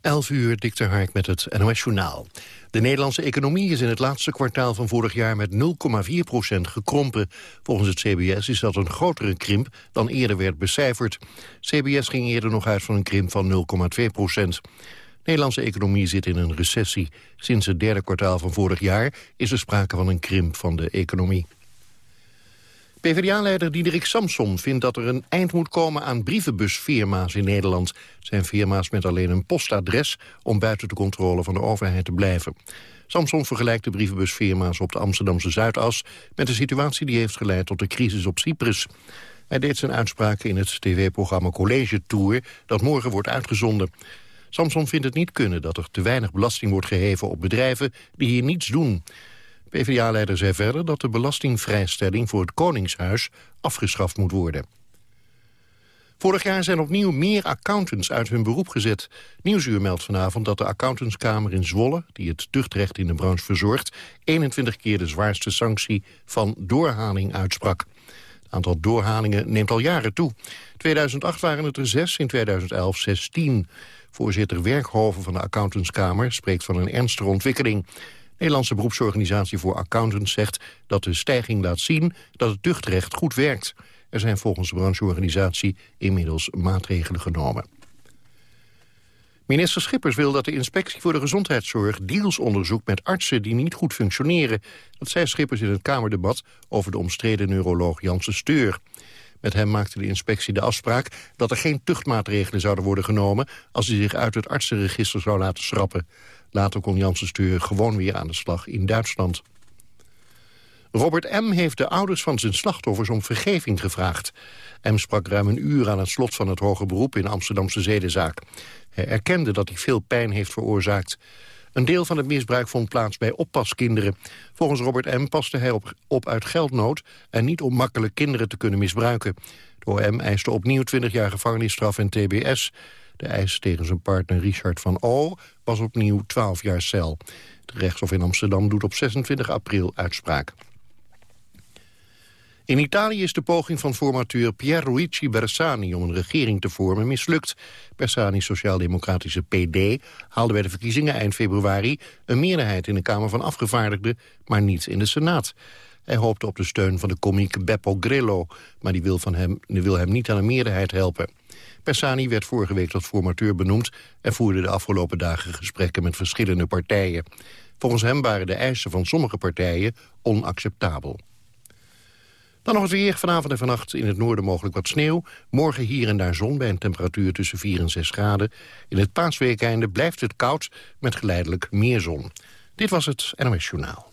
11 uur, Dikter Hark met het NOS Journaal. De Nederlandse economie is in het laatste kwartaal van vorig jaar met 0,4% gekrompen. Volgens het CBS is dat een grotere krimp dan eerder werd becijferd. CBS ging eerder nog uit van een krimp van 0,2 De Nederlandse economie zit in een recessie. Sinds het derde kwartaal van vorig jaar is er sprake van een krimp van de economie. PvdA-leider Diederik Samson vindt dat er een eind moet komen aan brievenbusfirma's in Nederland. Zijn firma's met alleen een postadres om buiten de controle van de overheid te blijven. Samson vergelijkt de brievenbusfirma's op de Amsterdamse Zuidas met de situatie die heeft geleid tot de crisis op Cyprus. Hij deed zijn uitspraken in het tv-programma College Tour dat morgen wordt uitgezonden. Samson vindt het niet kunnen dat er te weinig belasting wordt geheven op bedrijven die hier niets doen. PvdA-leider zei verder dat de belastingvrijstelling voor het Koningshuis afgeschaft moet worden. Vorig jaar zijn opnieuw meer accountants uit hun beroep gezet. Nieuwsuur meldt vanavond dat de accountantskamer in Zwolle... die het tuchtrecht in de branche verzorgt... 21 keer de zwaarste sanctie van doorhaling uitsprak. Het aantal doorhalingen neemt al jaren toe. 2008 waren het er zes, in 2011 16. Voorzitter Werkhoven van de accountantskamer spreekt van een ernstige ontwikkeling. Nederlandse beroepsorganisatie voor accountants zegt dat de stijging laat zien dat het tuchtrecht goed werkt. Er zijn volgens de brancheorganisatie inmiddels maatregelen genomen. Minister Schippers wil dat de inspectie voor de gezondheidszorg deals onderzoekt met artsen die niet goed functioneren. Dat zei Schippers in het Kamerdebat over de omstreden neuroloog Janssen Steur. Met hem maakte de inspectie de afspraak dat er geen tuchtmaatregelen zouden worden genomen als hij zich uit het artsenregister zou laten schrappen. Later kon Janssen Steur gewoon weer aan de slag in Duitsland. Robert M. heeft de ouders van zijn slachtoffers om vergeving gevraagd. M. sprak ruim een uur aan het slot van het hoge beroep in Amsterdamse zedenzaak. Hij erkende dat hij veel pijn heeft veroorzaakt. Een deel van het misbruik vond plaats bij oppaskinderen. Volgens Robert M. paste hij op, uit geldnood... en niet om makkelijk kinderen te kunnen misbruiken. De OM eiste opnieuw 20 jaar gevangenisstraf en tbs. De eis tegen zijn partner Richard van O was opnieuw 12 jaar cel. De rechtshof in Amsterdam doet op 26 april uitspraak. In Italië is de poging van formateur Pierluigi Bersani om een regering te vormen mislukt. Bersani's sociaal-democratische PD haalde bij de verkiezingen eind februari een meerderheid in de Kamer van Afgevaardigden, maar niet in de Senaat. Hij hoopte op de steun van de komiek Beppo Grillo, maar die wil, van hem, die wil hem niet aan een meerderheid helpen. Bersani werd vorige week tot formateur benoemd... en voerde de afgelopen dagen gesprekken met verschillende partijen. Volgens hem waren de eisen van sommige partijen onacceptabel. Dan nog het weer. Vanavond en vannacht in het noorden mogelijk wat sneeuw. Morgen hier en daar zon bij een temperatuur tussen 4 en 6 graden. In het paasweekeinde blijft het koud met geleidelijk meer zon. Dit was het NOS Journaal.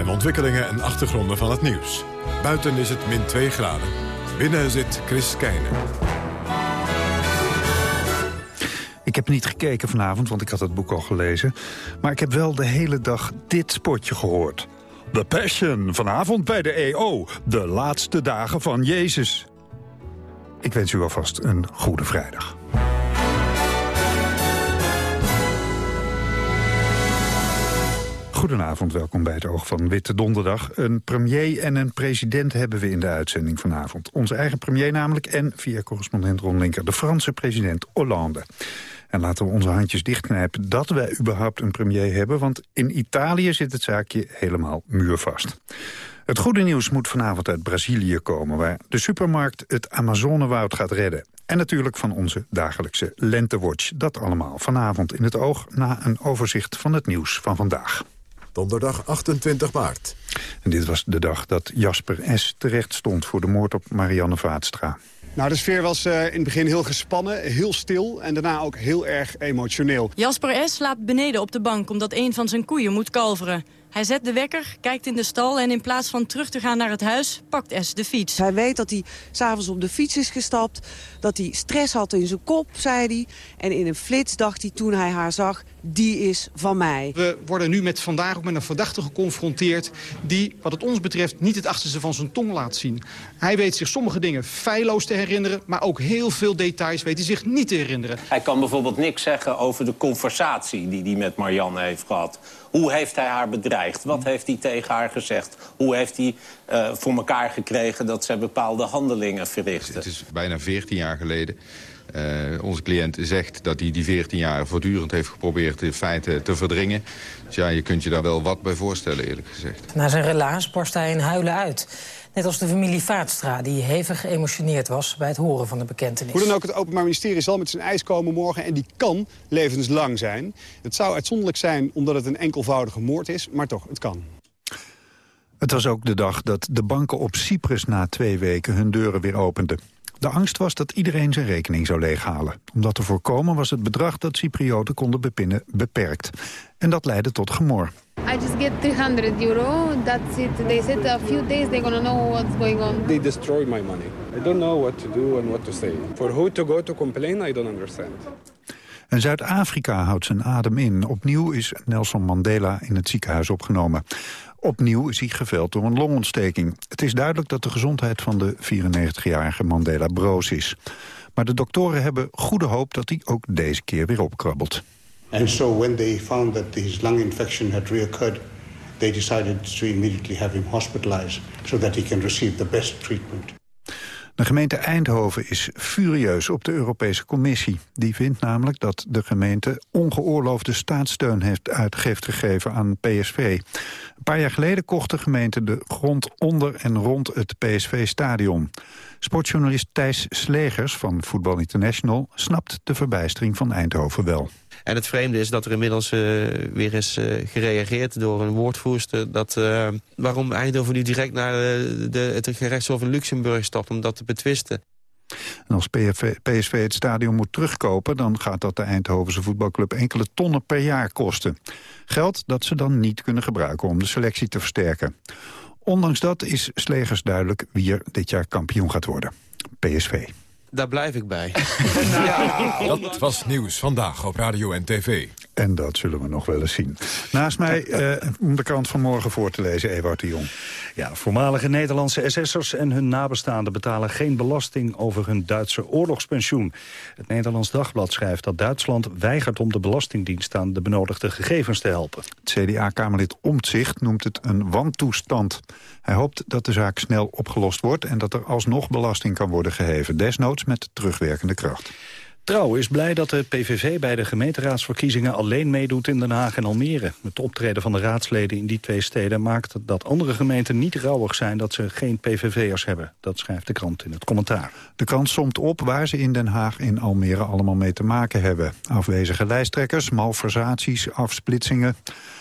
en ontwikkelingen en achtergronden van het nieuws. Buiten is het min 2 graden. Binnen zit Chris Keijnen. Ik heb niet gekeken vanavond, want ik had het boek al gelezen. Maar ik heb wel de hele dag dit spotje gehoord. The Passion, vanavond bij de EO. De laatste dagen van Jezus. Ik wens u alvast een goede vrijdag. Goedenavond, welkom bij het Oog van Witte Donderdag. Een premier en een president hebben we in de uitzending vanavond. Onze eigen premier namelijk en, via correspondent Ron Linker... de Franse president Hollande. En laten we onze handjes dichtknijpen dat wij überhaupt een premier hebben... want in Italië zit het zaakje helemaal muurvast. Het goede nieuws moet vanavond uit Brazilië komen... waar de supermarkt het Amazonewoud gaat redden. En natuurlijk van onze dagelijkse Lentewatch. Dat allemaal vanavond in het oog na een overzicht van het nieuws van vandaag. Donderdag 28 maart. En dit was de dag dat Jasper S. terecht stond voor de moord op Marianne Vaatstra. Nou, de sfeer was uh, in het begin heel gespannen, heel stil en daarna ook heel erg emotioneel. Jasper S. slaapt beneden op de bank omdat een van zijn koeien moet kalveren. Hij zet de wekker, kijkt in de stal en in plaats van terug te gaan naar het huis... pakt S de fiets. Hij weet dat hij s'avonds op de fiets is gestapt. Dat hij stress had in zijn kop, zei hij. En in een flits dacht hij toen hij haar zag die is van mij. We worden nu met vandaag ook met een verdachte geconfronteerd... die, wat het ons betreft, niet het achterste van zijn tong laat zien. Hij weet zich sommige dingen feilloos te herinneren... maar ook heel veel details weet hij zich niet te herinneren. Hij kan bijvoorbeeld niks zeggen over de conversatie die hij met Marianne heeft gehad. Hoe heeft hij haar bedreigd? Wat heeft hij tegen haar gezegd? Hoe heeft hij uh, voor elkaar gekregen dat zij bepaalde handelingen verrichtte? Het is bijna 14 jaar geleden. Uh, onze cliënt zegt dat hij die 14 jaar voortdurend heeft geprobeerd de feiten te verdringen. Dus ja, je kunt je daar wel wat bij voorstellen, eerlijk gezegd. Na zijn relaas borst hij in huilen uit. Net als de familie Vaatstra, die hevig geëmotioneerd was bij het horen van de bekentenis. Hoe dan ook, het Openbaar Ministerie zal met zijn eis komen morgen... en die kan levenslang zijn. Het zou uitzonderlijk zijn omdat het een enkelvoudige moord is, maar toch, het kan. Het was ook de dag dat de banken op Cyprus na twee weken hun deuren weer openden. De angst was dat iedereen zijn rekening zou leeghalen. Om dat te voorkomen was het bedrag dat Cyprioten konden bepinnen beperkt. En dat leidde tot gemor. I just get 300 euro. That's it. They said a few days they're gonna know what's going on. They destroyed my money. I don't know what to do and what to say. For who to go to complain, I don't understand. En Zuid-Afrika houdt zijn adem in. Opnieuw is Nelson Mandela in het ziekenhuis opgenomen. Opnieuw is hij geveld door een longontsteking. Het is duidelijk dat de gezondheid van de 94-jarige Mandela broos is. Maar de doktoren hebben goede hoop dat hij ook deze keer weer opkrabbelt. And so when they found that his lung infection had reoccurred, they decided to immediately have him hospitalized so that he can receive the best treatment. De gemeente Eindhoven is furieus op de Europese Commissie. Die vindt namelijk dat de gemeente ongeoorloofde staatssteun heeft uitgegeven aan PSV. Een paar jaar geleden kocht de gemeente de grond onder en rond het PSV-stadion. Sportjournalist Thijs Slegers van Voetbal International snapt de verbijstering van Eindhoven wel. En het vreemde is dat er inmiddels uh, weer is uh, gereageerd door een woordvoerster... Dat, uh, waarom Eindhoven nu direct naar de, het gerechtshof in Luxemburg stapt om dat te betwisten. En als PSV, PSV het stadion moet terugkopen... dan gaat dat de Eindhovense voetbalclub enkele tonnen per jaar kosten. Geld dat ze dan niet kunnen gebruiken om de selectie te versterken. Ondanks dat is Slegers duidelijk wie er dit jaar kampioen gaat worden. PSV. Daar blijf ik bij. ja, dat was nieuws vandaag op Radio en TV. En dat zullen we nog wel eens zien. Naast mij, uh, om de krant van morgen voor te lezen, Ewout de Jong. Ja, voormalige Nederlandse SS'ers en hun nabestaanden betalen geen belasting over hun Duitse oorlogspensioen. Het Nederlands Dagblad schrijft dat Duitsland weigert om de Belastingdienst aan de benodigde gegevens te helpen. Het CDA-kamerlid Omtzigt noemt het een wantoestand. Hij hoopt dat de zaak snel opgelost wordt en dat er alsnog belasting kan worden geheven. Desnoods met terugwerkende kracht. Trouw is blij dat de PVV bij de gemeenteraadsverkiezingen alleen meedoet in Den Haag en Almere. Het optreden van de raadsleden in die twee steden maakt dat andere gemeenten niet rouwig zijn dat ze geen PVV'ers hebben. Dat schrijft de krant in het commentaar. De krant somt op waar ze in Den Haag en Almere allemaal mee te maken hebben. Afwezige lijsttrekkers, malversaties, afsplitsingen.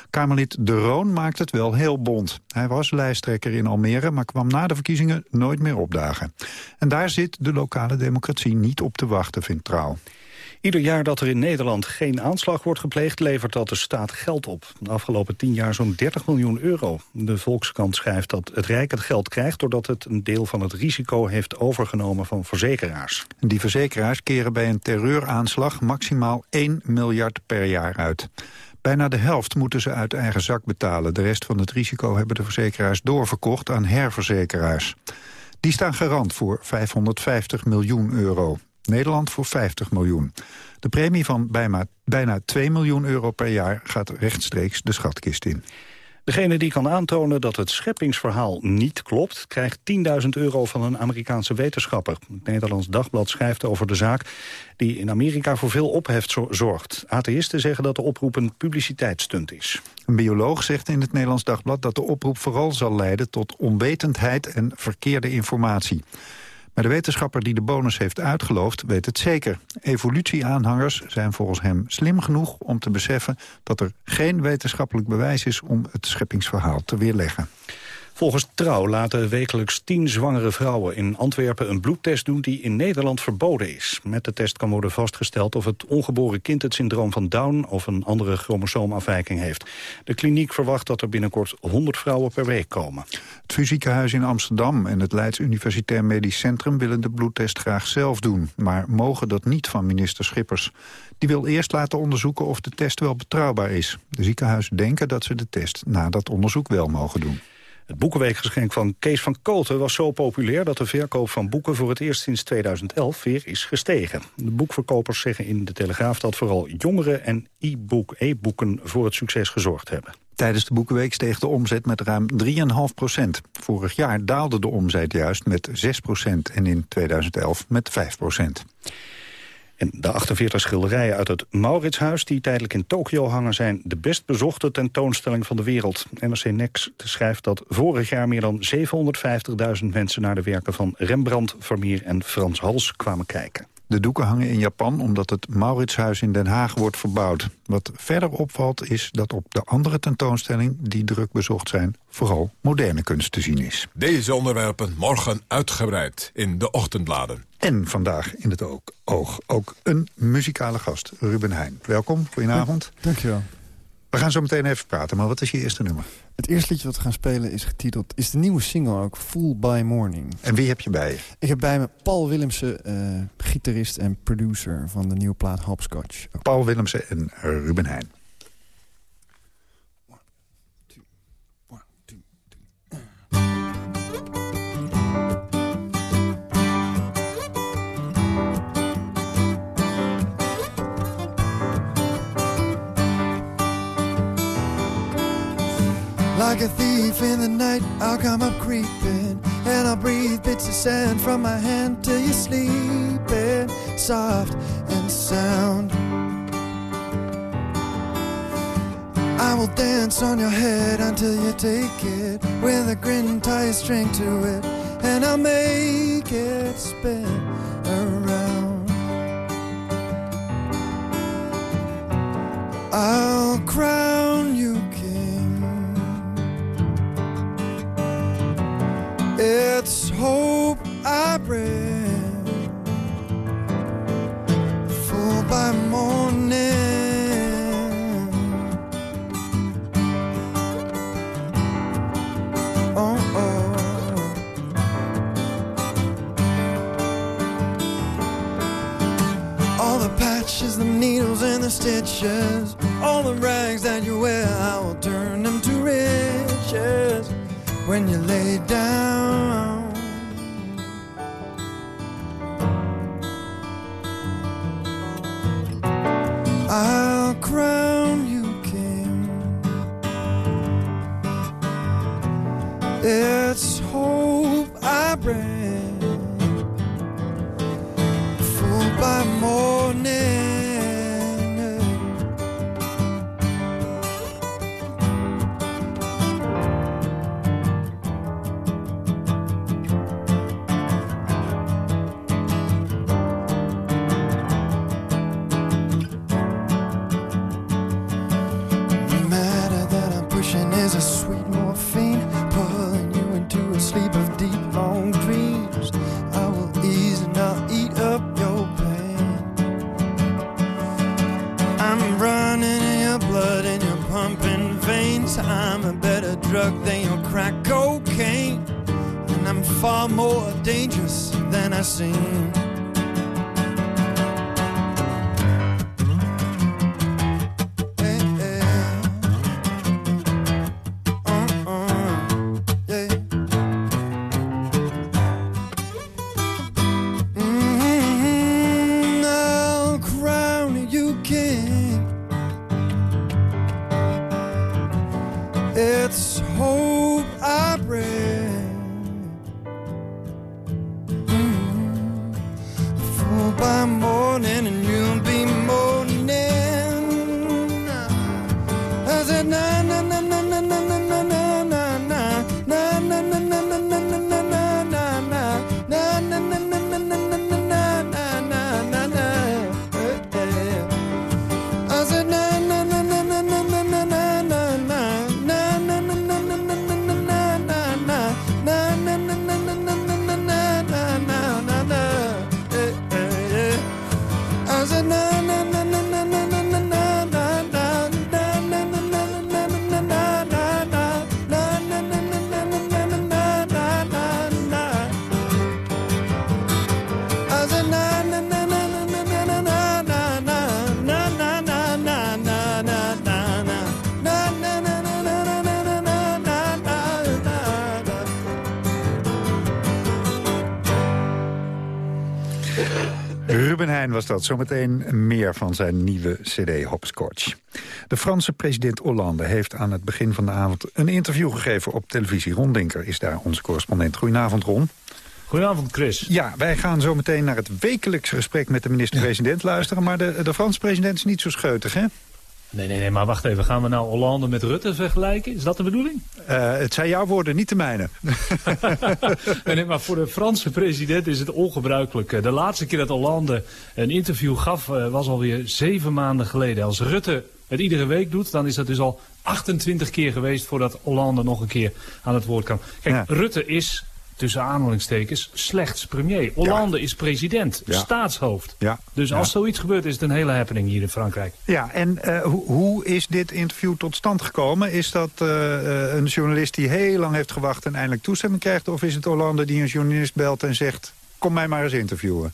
Kamerlid De Roon maakt het wel heel bond. Hij was lijsttrekker in Almere, maar kwam na de verkiezingen nooit meer opdagen. En daar zit de lokale democratie niet op te wachten, vindt Trouw. Ieder jaar dat er in Nederland geen aanslag wordt gepleegd... levert dat de staat geld op. De afgelopen tien jaar zo'n 30 miljoen euro. De Volkskrant schrijft dat het Rijk het geld krijgt... doordat het een deel van het risico heeft overgenomen van verzekeraars. Die verzekeraars keren bij een terreuraanslag maximaal 1 miljard per jaar uit. Bijna de helft moeten ze uit eigen zak betalen. De rest van het risico hebben de verzekeraars doorverkocht aan herverzekeraars. Die staan garant voor 550 miljoen euro. Nederland voor 50 miljoen. De premie van bijna, bijna 2 miljoen euro per jaar gaat rechtstreeks de schatkist in. Degene die kan aantonen dat het scheppingsverhaal niet klopt... krijgt 10.000 euro van een Amerikaanse wetenschapper. Het Nederlands Dagblad schrijft over de zaak... die in Amerika voor veel ophef zorgt. Atheïsten zeggen dat de oproep een publiciteitsstunt is. Een bioloog zegt in het Nederlands Dagblad... dat de oproep vooral zal leiden tot onwetendheid en verkeerde informatie. Maar de wetenschapper die de bonus heeft uitgeloofd weet het zeker. Evolutieaanhangers zijn volgens hem slim genoeg om te beseffen... dat er geen wetenschappelijk bewijs is om het scheppingsverhaal te weerleggen. Volgens Trouw laten wekelijks tien zwangere vrouwen in Antwerpen een bloedtest doen die in Nederland verboden is. Met de test kan worden vastgesteld of het ongeboren kind het syndroom van Down of een andere chromosoomafwijking heeft. De kliniek verwacht dat er binnenkort 100 vrouwen per week komen. Het Fysiekhuis in Amsterdam en het Leids Universitair Medisch Centrum willen de bloedtest graag zelf doen, maar mogen dat niet van minister Schippers. Die wil eerst laten onderzoeken of de test wel betrouwbaar is. De ziekenhuizen denken dat ze de test na dat onderzoek wel mogen doen. Het boekenweekgeschenk van Kees van Koten was zo populair... dat de verkoop van boeken voor het eerst sinds 2011 weer is gestegen. De boekverkopers zeggen in de Telegraaf dat vooral jongeren en e-book, e-boeken voor het succes gezorgd hebben. Tijdens de Boekenweek steeg de omzet met ruim 3,5 procent. Vorig jaar daalde de omzet juist met 6 procent en in 2011 met 5 procent. En de 48 schilderijen uit het Mauritshuis die tijdelijk in Tokio hangen... zijn de best bezochte tentoonstelling van de wereld. NRC Next schrijft dat vorig jaar meer dan 750.000 mensen... naar de werken van Rembrandt, Vermeer en Frans Hals kwamen kijken. De doeken hangen in Japan omdat het Mauritshuis in Den Haag wordt verbouwd. Wat verder opvalt is dat op de andere tentoonstelling die druk bezocht zijn... vooral moderne kunst te zien is. Deze onderwerpen morgen uitgebreid in de ochtendbladen. En vandaag in het oog ook een muzikale gast, Ruben Heijn. Welkom, goedenavond. Dankjewel. We gaan zo meteen even praten, maar wat is je eerste nummer? Het eerste liedje wat we gaan spelen is getiteld... is de nieuwe single ook, Full by Morning. En wie heb je bij je? Ik heb bij me Paul Willemsen, uh, gitarist en producer van de nieuwe plaat Hopscotch. Paul Willemsen en Ruben Heijn. Like a thief in the night, I'll come up creeping, and I'll breathe bits of sand from my hand till you're sleeping, soft and sound. I will dance on your head until you take it, with a grin, tie a string to it, and I'll make it spin around. I'll crown you It's hope I bring, full by morning. Oh, oh. All the patches, the needles, and the stitches, all the rags that you wear, I will turn them to riches when you lay down. Ruben Heijn was dat. Zometeen meer van zijn nieuwe cd Hopscotch. De Franse president Hollande heeft aan het begin van de avond... een interview gegeven op televisie. Ron Dinker is daar onze correspondent. Goedenavond, Ron. Goedenavond, Chris. Ja, wij gaan zo meteen naar het wekelijks gesprek met de minister-president luisteren. Maar de, de Franse president is niet zo scheutig, hè? Nee, nee, nee, maar wacht even. Gaan we nou Hollande met Rutte vergelijken? Is dat de bedoeling? Uh, het zijn jouw woorden, niet de mijne. nee, maar voor de Franse president is het ongebruikelijk. De laatste keer dat Hollande een interview gaf was alweer zeven maanden geleden. Als Rutte het iedere week doet, dan is dat dus al 28 keer geweest voordat Hollande nog een keer aan het woord kwam. Kijk, ja. Rutte is tussen aanhalingstekens, slechts premier. Hollande ja. is president, ja. staatshoofd. Ja. Dus als zoiets gebeurt, is het een hele happening hier in Frankrijk. Ja, en uh, ho hoe is dit interview tot stand gekomen? Is dat uh, een journalist die heel lang heeft gewacht en eindelijk toestemming krijgt? Of is het Hollande die een journalist belt en zegt, kom mij maar eens interviewen?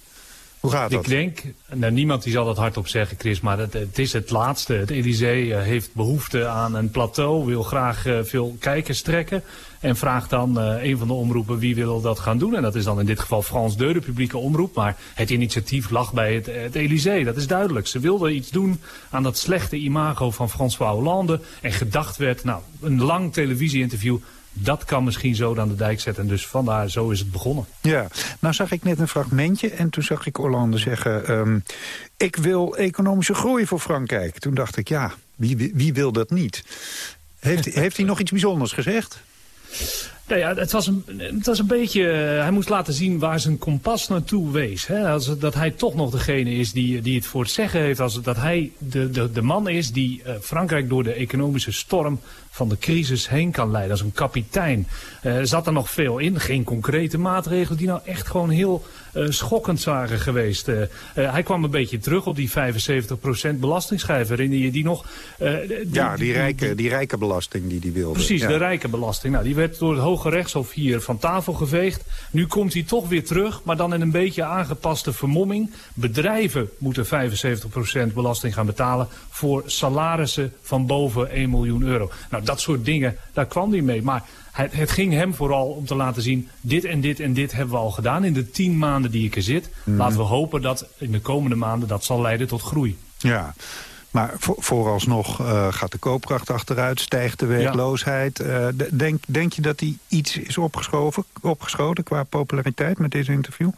Hoe gaat dat? Ik denk, nou, niemand die zal dat hardop zeggen, Chris, maar het, het is het laatste. Het Elysée uh, heeft behoefte aan een plateau, wil graag uh, veel kijkers trekken. En vraagt dan uh, een van de omroepen wie wil dat gaan doen. En dat is dan in dit geval Frans de, de publieke omroep. Maar het initiatief lag bij het, het Elysée, dat is duidelijk. Ze wilden iets doen aan dat slechte imago van François Hollande. En gedacht werd, nou, een lang televisieinterview dat kan misschien zo aan de dijk zetten. En dus vandaar, zo is het begonnen. Ja, nou zag ik net een fragmentje en toen zag ik Hollande zeggen... Um, ik wil economische groei voor Frankrijk. Toen dacht ik, ja, wie, wie, wie wil dat niet? Heeft, heeft hij nog iets bijzonders gezegd? Nou ja, het was, een, het was een beetje... Hij moest laten zien waar zijn kompas naartoe wees. Hè? Als, dat hij toch nog degene is die, die het voor het zeggen heeft. Als, dat hij de, de, de man is die uh, Frankrijk door de economische storm van de crisis heen kan leiden. Als een kapitein. Uh, zat er nog veel in. Geen concrete maatregelen die nou echt gewoon heel schokkend waren geweest. Uh, hij kwam een beetje terug op die 75% belastingschijf. Herinner je die nog? Die, ja, die rijke, die rijke belasting die die wilde. Precies, ja. de rijke belasting. Nou, die werd door het Hoge Rechtshof hier van tafel geveegd. Nu komt hij toch weer terug, maar dan in een beetje aangepaste vermomming. Bedrijven moeten 75% belasting gaan betalen voor salarissen van boven 1 miljoen euro. Nou, dat soort dingen, daar kwam hij mee. Maar het, het, ging hem vooral om te laten zien... dit en dit en dit hebben we al gedaan in de tien maanden die ik er zit. Mm. Laten we hopen dat in de komende maanden dat zal leiden tot groei. Ja, maar voor, vooralsnog uh, gaat de koopkracht achteruit, stijgt de werkloosheid. Ja. Uh, denk, denk je dat hij iets is opgeschoven, opgeschoten qua populariteit met dit interview?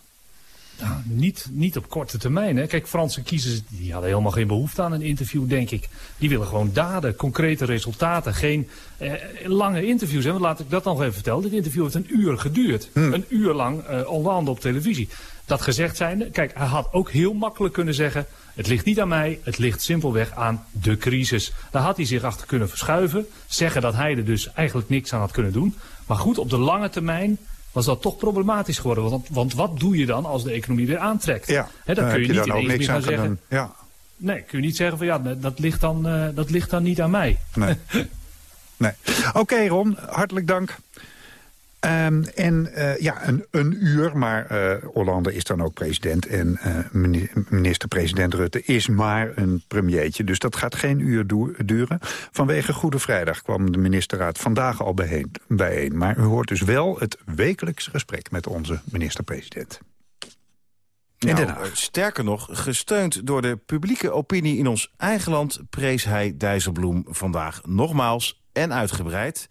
Nou, niet, niet op korte termijn. Hè. Kijk, Franse kiezers die hadden helemaal geen behoefte aan een interview, denk ik. Die willen gewoon daden, concrete resultaten. Geen eh, lange interviews. Hè. Laat ik dat nog even vertellen. Dit interview heeft een uur geduurd. Hmm. Een uur lang Hollande op televisie. Dat gezegd zijnde, kijk, hij had ook heel makkelijk kunnen zeggen... het ligt niet aan mij, het ligt simpelweg aan de crisis. Daar had hij zich achter kunnen verschuiven. Zeggen dat hij er dus eigenlijk niks aan had kunnen doen. Maar goed, op de lange termijn was dat toch problematisch geworden. Want, want wat doe je dan als de economie weer aantrekt? Ja, He, dan kun je, niet ineens meer gaan zeggen... Ja. Nee, kun je niet zeggen van ja, dat ligt dan, uh, dat ligt dan niet aan mij. Nee. nee. Oké okay, Ron, hartelijk dank. Um, en uh, ja, een, een, uur, maar uh, Hollande is dan ook president... en uh, minister-president Rutte is maar een premiertje. Dus dat gaat geen uur duren. Vanwege Goede Vrijdag kwam de ministerraad vandaag al bijeen. bijeen. Maar u hoort dus wel het wekelijks gesprek met onze minister-president. Nou, sterker nog, gesteund door de publieke opinie in ons eigen land... prees hij Dijsselbloem vandaag nogmaals en uitgebreid...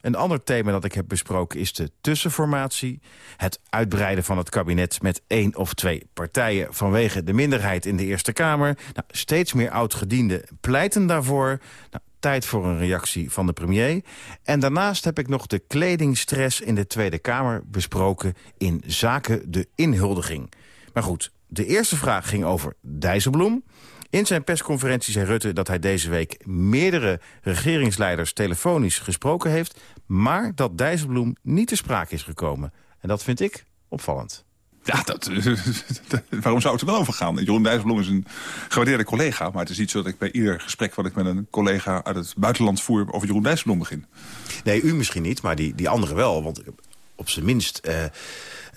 Een ander thema dat ik heb besproken is de tussenformatie. Het uitbreiden van het kabinet met één of twee partijen... vanwege de minderheid in de Eerste Kamer. Nou, steeds meer oud-gedienden pleiten daarvoor. Nou, tijd voor een reactie van de premier. En daarnaast heb ik nog de kledingstress in de Tweede Kamer besproken... in zaken de inhuldiging. Maar goed, de eerste vraag ging over Dijsselbloem... In zijn persconferentie zei Rutte dat hij deze week meerdere regeringsleiders telefonisch gesproken heeft, maar dat Dijsselbloem niet te sprake is gekomen. En dat vind ik opvallend. Ja, dat, waarom zou het er wel over gaan? Jeroen Dijsselbloem is een gewaardeerde collega... maar het is niet zo dat ik bij ieder gesprek... wat ik met een collega uit het buitenland voer... over Jeroen Dijsselbloem begin. Nee, u misschien niet, maar die, die anderen wel. Want op zijn minst... Uh,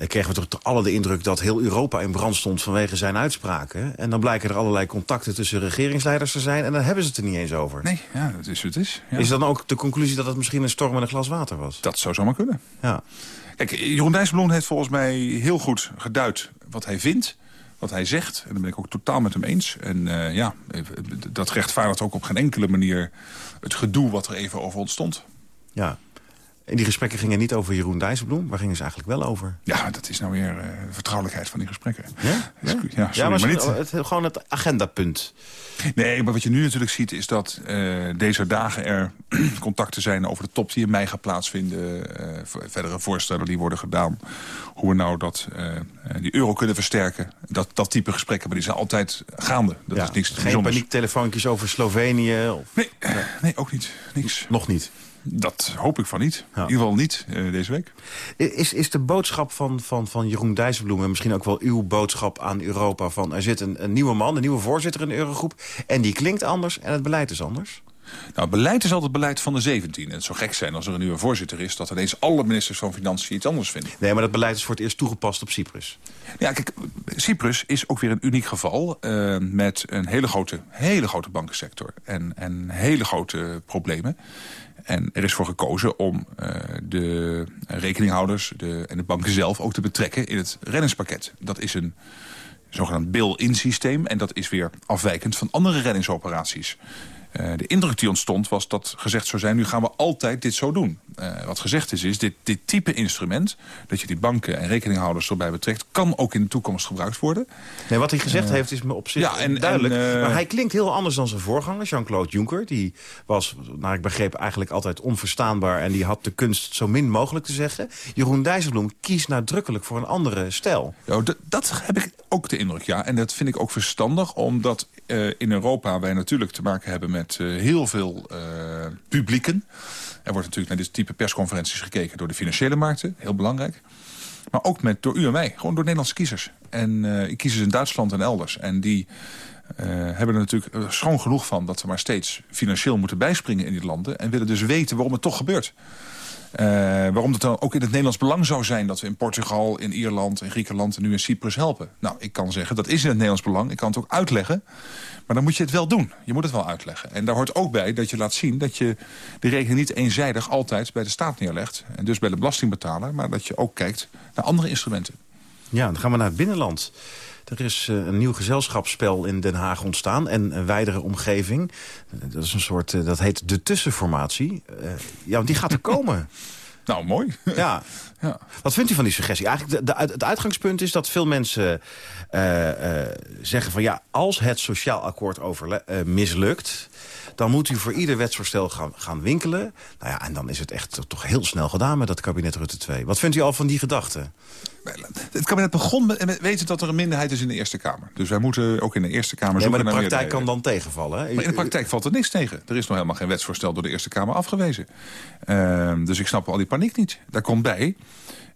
kregen we toch alle de indruk dat heel Europa in brand stond vanwege zijn uitspraken. En dan blijken er allerlei contacten tussen regeringsleiders te zijn... en dan hebben ze het er niet eens over. Nee, ja, dat is het is. Ja. Is dan ook de conclusie dat het misschien een storm in een glas water was? Dat zou zomaar kunnen. Ja. Kijk, Jeroen Dijsselbloem heeft volgens mij heel goed geduid wat hij vindt wat hij zegt. En daar ben ik ook totaal met hem eens. En uh, ja, dat rechtvaardigt ook op geen enkele manier het gedoe wat er even over ontstond. Ja, en die gesprekken gingen niet over Jeroen Dijsselbloem. Waar gingen ze eigenlijk wel over? Ja, dat is nou weer uh, de vertrouwelijkheid van die gesprekken. Ja? Ja, ja, maar, maar niet... Het, gewoon het agendapunt. Nee, maar wat je nu natuurlijk ziet is dat uh, deze dagen er contacten zijn over de top die in mei gaat plaatsvinden. Uh, verdere voorstellen die worden gedaan. Hoe we nou dat, die euro kunnen versterken. Dat, dat type gesprekken, maar die zijn altijd gaande. Dat ja, is niks Geen paniektelefoontjes over Slovenië? Of... Nee, nee, ook niet. Niks. Nog niet. Dat hoop ik van niet. In ieder geval niet uh, deze week. Is, is de boodschap van, van, van Jeroen Dijsselbloem... en misschien ook wel uw boodschap aan Europa... van er zit een, een nieuwe man, een nieuwe voorzitter in de Eurogroep... en die klinkt anders en het beleid is anders? Nou, beleid is altijd beleid van de 17. En het zou gek zijn als er een nieuwe voorzitter is... dat ineens alle ministers van Financiën iets anders vinden. Nee, maar dat beleid is voor het eerst toegepast op Cyprus. Ja, kijk, Cyprus is ook weer een uniek geval... Uh, met een hele grote, hele grote bankensector en, en hele grote problemen. En er is voor gekozen om uh, de rekeninghouders de, en de banken zelf ook te betrekken in het reddingspakket. Dat is een zogenaamd bill-in systeem en dat is weer afwijkend van andere reddingsoperaties. Uh, de indruk die ontstond was dat gezegd zou zijn... nu gaan we altijd dit zo doen. Uh, wat gezegd is, is dit, dit type instrument... dat je die banken en rekeninghouders erbij betrekt... kan ook in de toekomst gebruikt worden. Nee, wat hij gezegd uh, heeft is me op zich ja, en, duidelijk. En, maar hij klinkt heel anders dan zijn voorganger, Jean-Claude Juncker. Die was, naar ik begreep, eigenlijk altijd onverstaanbaar... en die had de kunst zo min mogelijk te zeggen. Jeroen Dijsselbloem kiest nadrukkelijk voor een andere stijl. Ja, dat heb ik ook de indruk, ja. En dat vind ik ook verstandig, omdat in Europa wij natuurlijk te maken hebben... met uh, heel veel uh, publieken. Er wordt natuurlijk naar dit type persconferenties gekeken door de financiële markten. Heel belangrijk. Maar ook met, door u en mij. Gewoon door Nederlandse kiezers. En kiezers in Duitsland en elders. En die hebben er natuurlijk schoon genoeg van... dat ze maar steeds financieel moeten bijspringen in die landen. En willen dus weten waarom het toch gebeurt. Uh, waarom het dan ook in het Nederlands belang zou zijn... dat we in Portugal, in Ierland, in Griekenland en nu in Cyprus helpen. Nou, ik kan zeggen, dat is in het Nederlands belang. Ik kan het ook uitleggen. Maar dan moet je het wel doen. Je moet het wel uitleggen. En daar hoort ook bij dat je laat zien dat je de rekening niet eenzijdig altijd bij de staat neerlegt. En dus bij de belastingbetaler. Maar dat je ook kijkt naar andere instrumenten. Ja, dan gaan we naar het binnenland. Er is uh, een nieuw gezelschapsspel in Den Haag ontstaan en een wijdere omgeving. Dat is een soort, uh, dat heet de tussenformatie. Ja, want die gaat er komen. Nou, mooi. Ja. ja. Wat vindt u van die suggestie? Eigenlijk de, de, het uitgangspunt is dat veel mensen uh, uh, zeggen van... ja, als het sociaal akkoord over, uh, mislukt... dan moet u voor ieder wetsvoorstel gaan, gaan winkelen. Nou ja, en dan is het echt toch heel snel gedaan met dat kabinet Rutte 2. Wat vindt u al van die gedachte? Het kabinet begon met weten dat er een minderheid is in de Eerste Kamer. Dus wij moeten ook in de Eerste Kamer nee, zoeken maar de praktijk kan dan tegenvallen. Hè? Maar in de praktijk valt er niks tegen. Er is nog helemaal geen wetsvoorstel door de Eerste Kamer afgewezen. Uh, dus ik snap al die paniek niet. Daar komt bij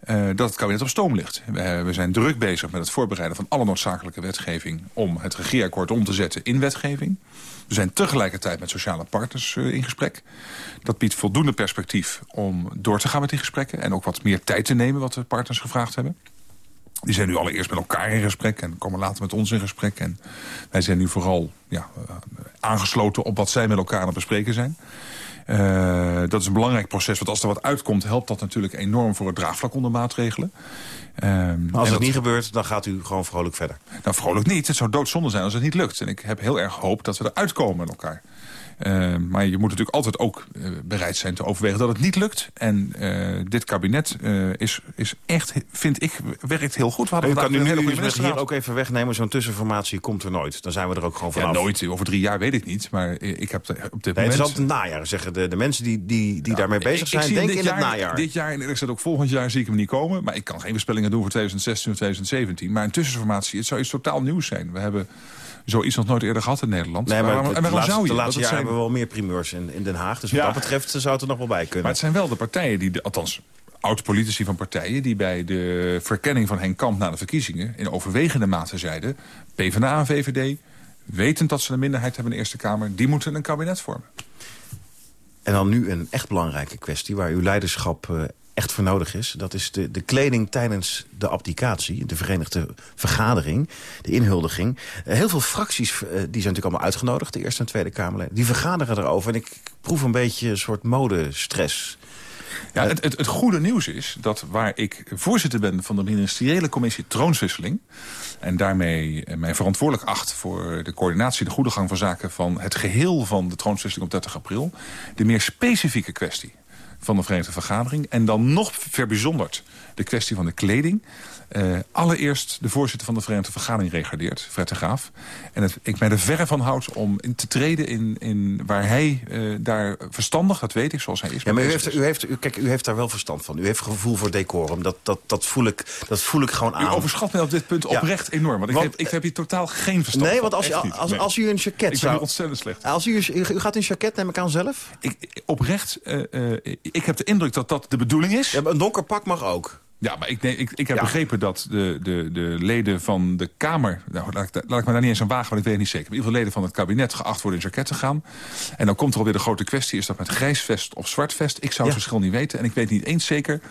uh, dat het kabinet op stoom ligt. We, we, zijn druk bezig met het voorbereiden van alle noodzakelijke wetgeving... om het regeerakkoord om te zetten in wetgeving. We zijn tegelijkertijd met sociale partners uh, in gesprek. Dat biedt voldoende perspectief om door te gaan met die gesprekken... en ook wat meer tijd te nemen wat de partners gevraagd hebben. Die zijn nu allereerst met elkaar in gesprek en komen later met ons in gesprek. En wij zijn nu vooral ja, uh, aangesloten op wat zij met elkaar aan het bespreken zijn. Uh, dat is een belangrijk proces, want als er wat uitkomt... helpt dat natuurlijk enorm voor het draagvlak onder maatregelen. Uh, maar als het dat... niet gebeurt, dan gaat u gewoon vrolijk verder? Nou, vrolijk niet. Het zou doodzonde zijn als het niet lukt. En ik heb heel erg hoop dat we eruit komen met elkaar. Uh, maar je moet natuurlijk altijd ook uh, bereid zijn te overwegen dat het niet lukt. En uh, dit kabinet is, is echt, vind ik, werkt heel goed. We hadden kan nu nu hier ook even wegnemen. Zo'n tussenformatie komt er nooit. Dan zijn we er ook gewoon vanaf. Ja, nooit. Over drie jaar weet ik niet. Maar ik heb op dit nee, moment... Het is altijd een najaar, zeggen de, de mensen die, die, die ja, daarmee bezig zijn. Denk in jaar, het najaar. Dit jaar en ik ook volgend jaar zie ik hem niet komen. Maar ik kan geen voorspellingen doen voor 2016 of 2017. Maar een tussenformatie, het zou iets totaal nieuws zijn. We hebben zoiets nog nooit eerder gehad in Nederland. Nee, maar, maar, en waarom zou je? De laatste jaren hebben we wel meer primeurs in, in Den Haag. Dus wat ja. dat betreft zou het er nog wel bij kunnen. Maar het zijn wel de partijen die, de, althans oud-politici van partijen... die bij de verkenning van Henk Kamp na de verkiezingen... in overwegende mate zeiden... PvdA en VVD, wetend dat ze een minderheid hebben in de Eerste Kamer... die moeten een kabinet vormen. En dan nu een echt belangrijke kwestie... waar uw leiderschap uh, echt voor nodig is. Dat is de, de kleding tijdens de abdicatie, de Verenigde Vergadering, de inhuldiging. Eh, heel veel fracties eh, die zijn natuurlijk allemaal uitgenodigd, de Eerste en Tweede Kamerleden. Die vergaderen erover en ik proef een beetje een soort modestress. Ja, het, het, het, goede nieuws is dat waar ik voorzitter ben van de ministeriële commissie troonswisseling... en daarmee mij verantwoordelijk acht voor de coördinatie... de goede gang van zaken van het geheel van de troonswisseling op 30 april... de meer specifieke kwestie van de Verenigde Vergadering... en dan nog verbijzonderd de kwestie van de kleding... Uh, allereerst de voorzitter van de Verenigde Vergadering regardeert, Fred de Graaf. En het, ik mij er verre van houd om in te treden in, in waar hij uh, daar verstandig, dat weet ik, zoals hij is. Ja, maar u heeft, u, heeft, u, kijk, u heeft daar wel verstand van. U heeft gevoel voor decorum. Dat, dat, dat, voel, ik, dat voel ik gewoon aan. U overschat mij op dit punt ja. oprecht enorm. Want, want ik, heb, ik heb hier totaal geen verstand Nee, want van. als, als, als, nee. als, u een jacket ik zou... ben ontzettend slecht. Als u, u, u gaat een jacket, neem ik aan zelf? Ik, oprecht, uh, ik heb de indruk dat dat de bedoeling is. Ja, een donker pak mag ook. Ja, maar ik, nee, ik, ik heb ja. begrepen dat de, de, de leden van de Kamer... Nou, laat, ik, laat ik me daar niet eens aan wagen, want ik weet het niet zeker. Maar in ieder geval leden van het kabinet geacht worden in jacket te gaan. En dan komt er alweer de grote kwestie... is dat met grijs vest of zwart vest? Ik zou het verschil niet weten. En ik weet niet eens zeker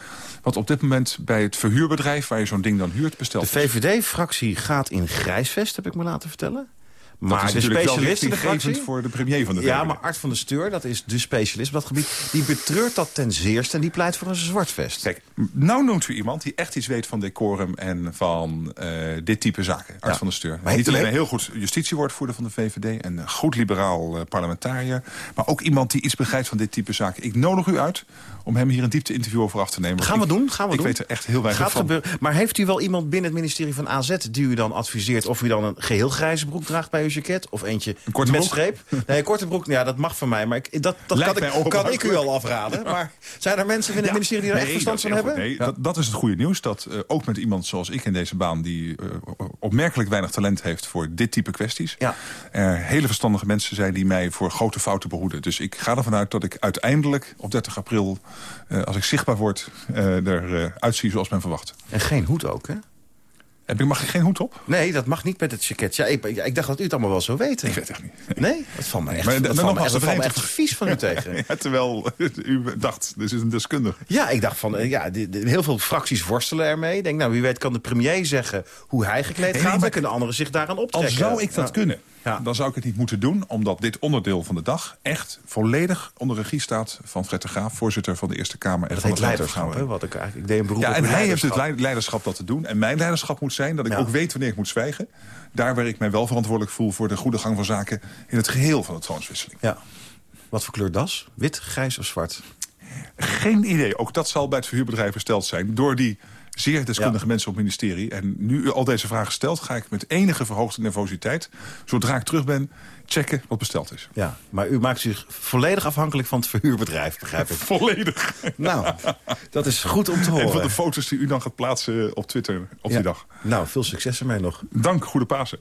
wat op dit moment bij het verhuurbedrijf... waar je zo'n ding dan huurt, besteld De VVD-fractie gaat in grijs vest, heb ik me laten vertellen. Maar de specialist de voor de premier van de. Ja, maar Art van der Steur, dat is de specialist op dat gebied... die betreurt dat ten zeerste en die pleit voor een zwart vest. Kijk, nou noemt u iemand die echt iets weet van decorum... en van uh, dit type zaken, Art ja. van der Steur. Maar Niet alleen een heel goed justitiewoordvoerder van de VVD... en een goed liberaal uh, parlementariër... maar ook iemand die iets begrijpt van dit type zaken. Ik nodig u uit om hem hier een diepte-interview over af te nemen. Gaan we ik, doen, gaan we ik doen. weet er echt heel weinig Gaat van. Gebeuren. Maar heeft u wel iemand binnen het ministerie van AZ... die u dan adviseert of u dan een geheel grijze broek draagt bij uw jacket... of eentje met broek? streep? Nee, een korte broek, ja, dat mag van mij. Maar ik, dat, dat kan, ik, ook kan ik u al afraden. Maar zijn er mensen binnen het ministerie die er echt Nee, verstand dat van hebben? Nee, dat, dat is het goede nieuws. Dat eh, ook met iemand zoals ik in deze baan... die eh, opmerkelijk weinig talent heeft voor dit type kwesties... Ja. er hele verstandige mensen zijn die mij voor grote fouten behoeden. Dus ik ga ervan uit dat ik uiteindelijk op 30 april... eh, als ik zichtbaar word, eh er uitzie zoals men verwacht. En geen hoed ook, hè? Heb ik, mag ik geen hoed op? Nee, dat mag niet met het jacket. Ja, ik, ik dacht dat u het allemaal wel zou weten. Ik weet het echt niet. Nee? Dat valt me echt, Maar, dat maar valt me echt, de dat valt me echt Verenigde- vies van u tegen. Ja, terwijl u dacht, dit is een deskundige. Ja, ik dacht van, eh, ja, heel veel fracties worstelen ermee. Ik denk, nou, wie weet kan de premier zeggen hoe hij gekleed Nee, gaat. maar- Dan kunnen anderen zich daaraan Al optrekken. zou ik dat kunnen, Ja. dan zou ik het niet moeten doen... omdat dit onderdeel van de dag echt volledig onder regie staat... van Fred de Graaf, voorzitter van de Eerste Kamer... en Dat van heet de leiderschap? Vergadering. Wat ik eigenlijk, ik deed een beroep Ja, op en hij heeft het leiderschap. leid- leiderschap dat te doen. En mijn leiderschap moet zijn dat ik Ja. ook weet wanneer ik moet zwijgen. Daar waar ik mij wel verantwoordelijk voel voor de goede gang van zaken... in het geheel van de troonswisseling. Ja. Wat voor kleur das? Wit, grijs of zwart? Geen idee. Ook dat zal bij het verhuurbedrijf besteld zijn. Door die zeer deskundige mensen op het ministerie. En nu u al deze vragen stelt, ga ik met enige verhoogde nervositeit... zodra ik terug ben, checken wat besteld is. Ja, maar u maakt zich volledig afhankelijk van het verhuurbedrijf, begrijp ik. Volledig. nou, dat is goed om te En van de horen. foto's die u dan gaat plaatsen op Twitter op Ja. die dag. Nou, veel succes ermee nog. Dank, goede Pasen.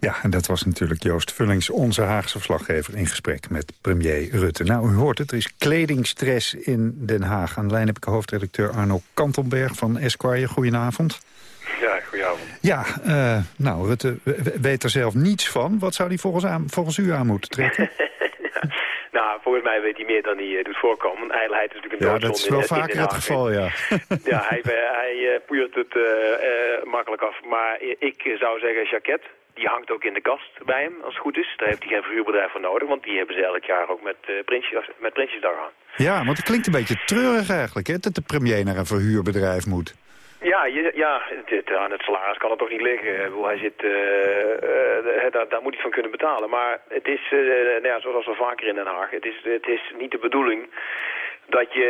Ja, en dat was natuurlijk Joost Vullings, onze Haagse verslaggever... in gesprek met premier Rutte. Nou, u hoort het, er is kledingstress in Den Haag. Aan de lijn heb ik hoofdredacteur Arno Kantelberg van Esquire. Goedenavond. Ja, goedenavond. Ja, eh, nou, Rutte weet er zelf niets van. Wat zou hij volgens, aan, volgens u aan moeten trekken? Nou, volgens mij weet hij meer dan hij eh, doet voorkomen. Ijdelheid is natuurlijk een Ja, dat is wel in- vaker het geval, ja. Ja, hij, eh, hij poeiert het makkelijk af. Maar ik zou zeggen, jacket, die hangt ook in de kast bij hem, als het goed is. Daar heeft hij geen verhuurbedrijf voor nodig, want die hebben ze elk jaar ook met, eh, Prinsjes, met Prinsjesdag aan. Ja, want het klinkt een beetje treurig eigenlijk, hè, dat de premier naar een verhuurbedrijf moet. Ja, je, ja het, aan het salaris kan het toch niet liggen. Bedoel, Hij zit, eh, eh, daar, daar moet hij van kunnen betalen. Maar het is, nou ja, zoals wel vaker in Den Haag, het is, het is niet de bedoeling dat je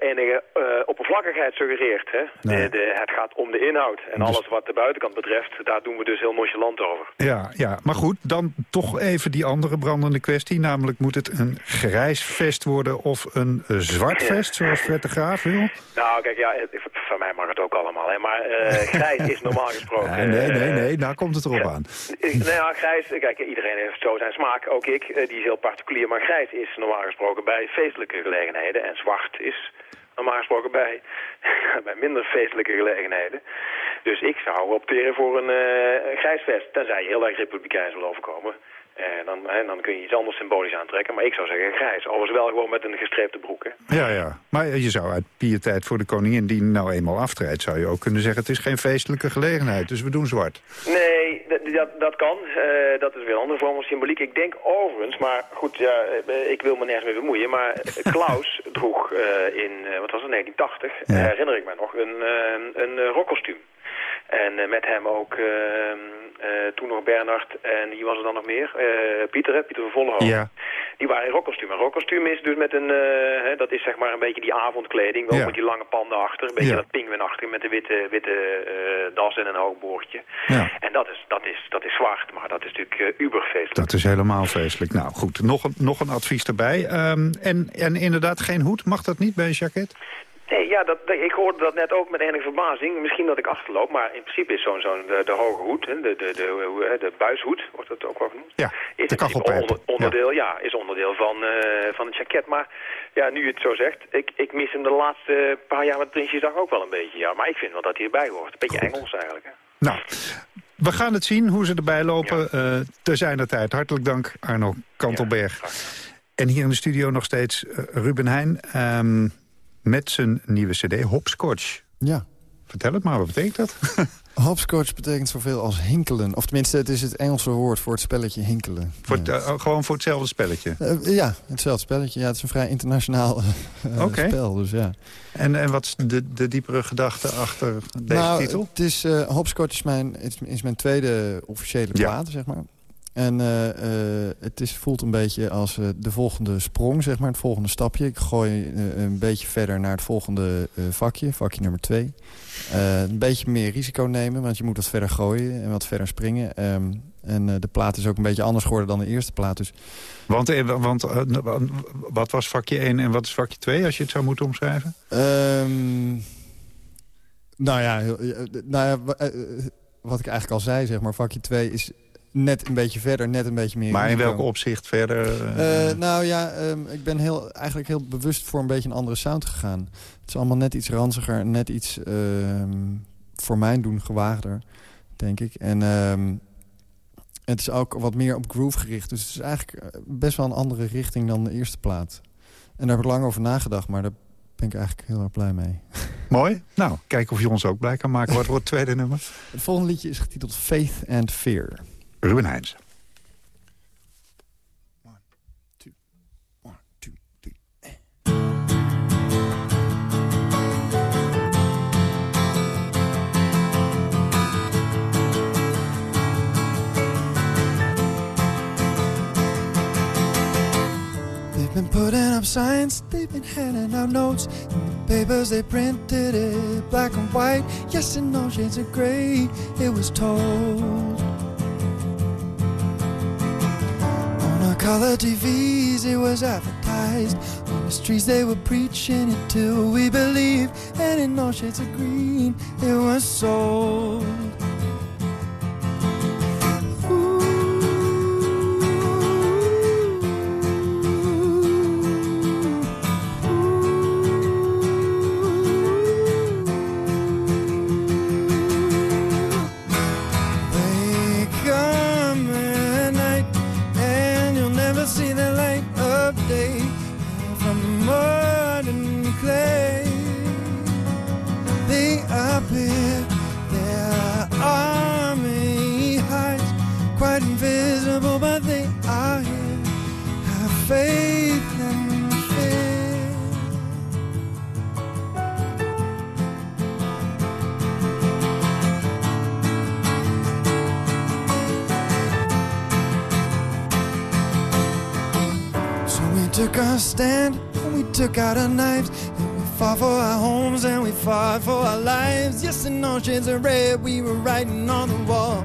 eh, enige eh, oppervlakkigheid suggereert. Hè? Nee. De, de- het gaat om de inhoud. En Dus- alles wat de buitenkant betreft, daar doen we dus heel nonchalant over. Ja, ja, maar goed, dan toch even die andere brandende kwestie. Namelijk, moet het een grijs vest worden of een eh, zwart vest, zoals Fred de Graaf wil? Nou, kijk, ja, van mij mag het ook allemaal. Hè? Maar grijs is normaal gesproken... Nee, nee, nee, daar komt het erop aan. Nou ja, grijs, kijk, iedereen heeft zo zijn smaak, ook ik, die is heel particulier. Maar grijs is normaal gesproken bij feestelijke gelegenheden. En zwart is normaal gesproken bij, bij minder feestelijke gelegenheden. Dus ik zou opteren voor een, eh, een grijs vest. Tenzij je heel erg republikeins wil overkomen. En dan, hè, dan kun je iets anders symbolisch aantrekken. Maar ik zou zeggen grijs. Overigens wel gewoon met een gestreepte broek. Hè. Ja, ja. Maar je zou uit pietijd voor de koningin die nou eenmaal aftreedt... zou je ook kunnen zeggen het is geen feestelijke gelegenheid. Dus we doen zwart. Nee, dat, dat kan. Uh, dat is weer een andere vorm van symboliek. Ik denk overigens, maar goed, ja, eh, ik wil me nergens mee bemoeien. Maar Klaus droeg uh, in, wat was het, 1980, ja. herinner ik me nog, een, een rockkostuum. En met hem ook uh, toen nog Bernard en wie was er dan nog meer? Uh, Pieter, hè? Pieter van Vollenhoven. Ja. Die waren in rockkostuum. En rockkostuum is dus met een, hè, dat is zeg maar een beetje die avondkleding. Wel met die lange panden achter. Een beetje ja. dat pinguïnachtig met de witte, witte das en een hoog boordje. Ja. En dat is, dat, is, dat is zwart, maar dat is natuurlijk uberfeestelijk. Dat is helemaal feestelijk. Nou goed, nog een, nog een advies erbij. Um, en, en inderdaad geen hoed, mag dat niet bij een jacket? Nee, ja, dat, ik hoorde dat net ook met enige verbazing. Misschien dat ik achterloop, maar in principe is zo'n zo'n de, de, hoge hoed, de, de, de, de buishoed, wordt dat ook wel genoemd. Ja, is de onder, onderdeel, ja. is onderdeel van, uh, van het jacket. Maar ja, nu je het zo zegt, ik, ik mis hem de laatste paar jaar met Prinsjesdag ook wel een beetje. Ja, maar ik vind wel dat hij erbij hoort. Een beetje Engels eigenlijk. Hè. Nou, we gaan het zien hoe ze erbij lopen. Ja. Uh, te zijner tijd. Hartelijk dank, Arno Kantelberg. Ja, en hier in de studio nog steeds uh, Ruben Heijn. Um, met zijn nieuwe cd, Hopscotch. Ja. Vertel het maar, wat betekent dat? Hopscotch betekent zoveel als hinkelen. Of tenminste, het is het Engelse woord voor het spelletje hinkelen. Voor het, uh, gewoon voor hetzelfde spelletje? Uh, ja, hetzelfde spelletje. Ja, het is een vrij internationaal uh, okay. spel. Dus, ja. en, en wat is de, de diepere gedachte achter deze nou, titel? Het is, Hopscotch is mijn, is mijn tweede officiële plaat, ja. zeg maar. En uh, uh, het is, voelt een beetje als uh, de volgende sprong, zeg maar, het volgende stapje. Ik gooi een beetje verder naar het volgende vakje, vakje nummer twee. een beetje meer risico nemen, want je moet wat verder gooien en wat verder springen. Um, en de plaat is ook een beetje anders geworden dan de eerste plaat. Dus... Want, want wat was vakje 1 en wat is vakje 2, als je het zou moeten omschrijven? Um, nou ja, nou ja wat ik eigenlijk al zei, zeg maar, vakje 2 is net een beetje verder, net een beetje meer. Maar in welk opzicht verder? Uh, nou ja, um, ik ben heel, eigenlijk heel bewust voor een beetje een andere sound gegaan. Het is allemaal net iets ranziger, net iets uh, voor mijn doen gewaagder, denk ik. En um, het is ook wat meer op groove gericht. Dus het is eigenlijk eh, best wel een andere richting dan de eerste plaat. En daar heb ik lang over nagedacht, maar daar ben ik eigenlijk heel erg blij mee. Mooi. Nou, kijken of je ons ook blij kan maken. Wat wordt het tweede nummer? Het volgende liedje is getiteld Faith and Fear. Ruben Heijns. been putting up signs, they've been handing out notes. In the papers, they printed it black and white. Yes and no shades of gray, it was told. Color TVs, it was advertised. On the streets, they were preaching it till we believe. And in all shades of green, it was sold. Our stand and we took out our knives and we fought for our homes and we fought for our lives. Yes, in all shades of red, we were writing on the wall.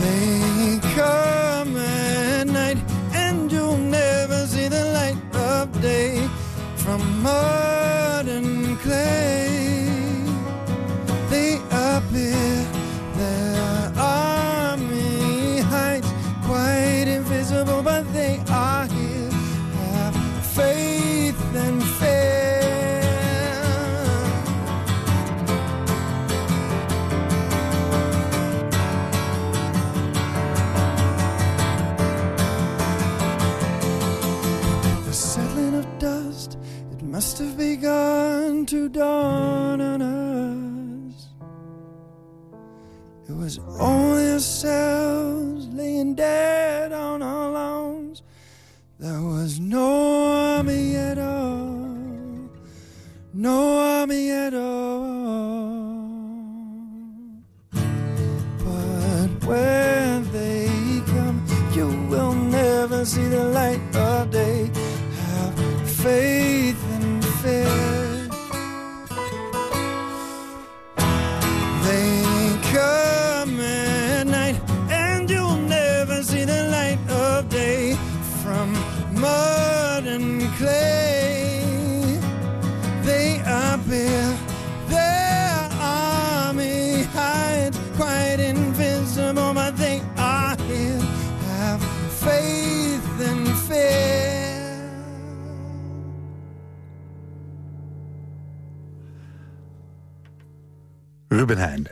They come at night and you'll never see the light of day from mud must have begun to dawn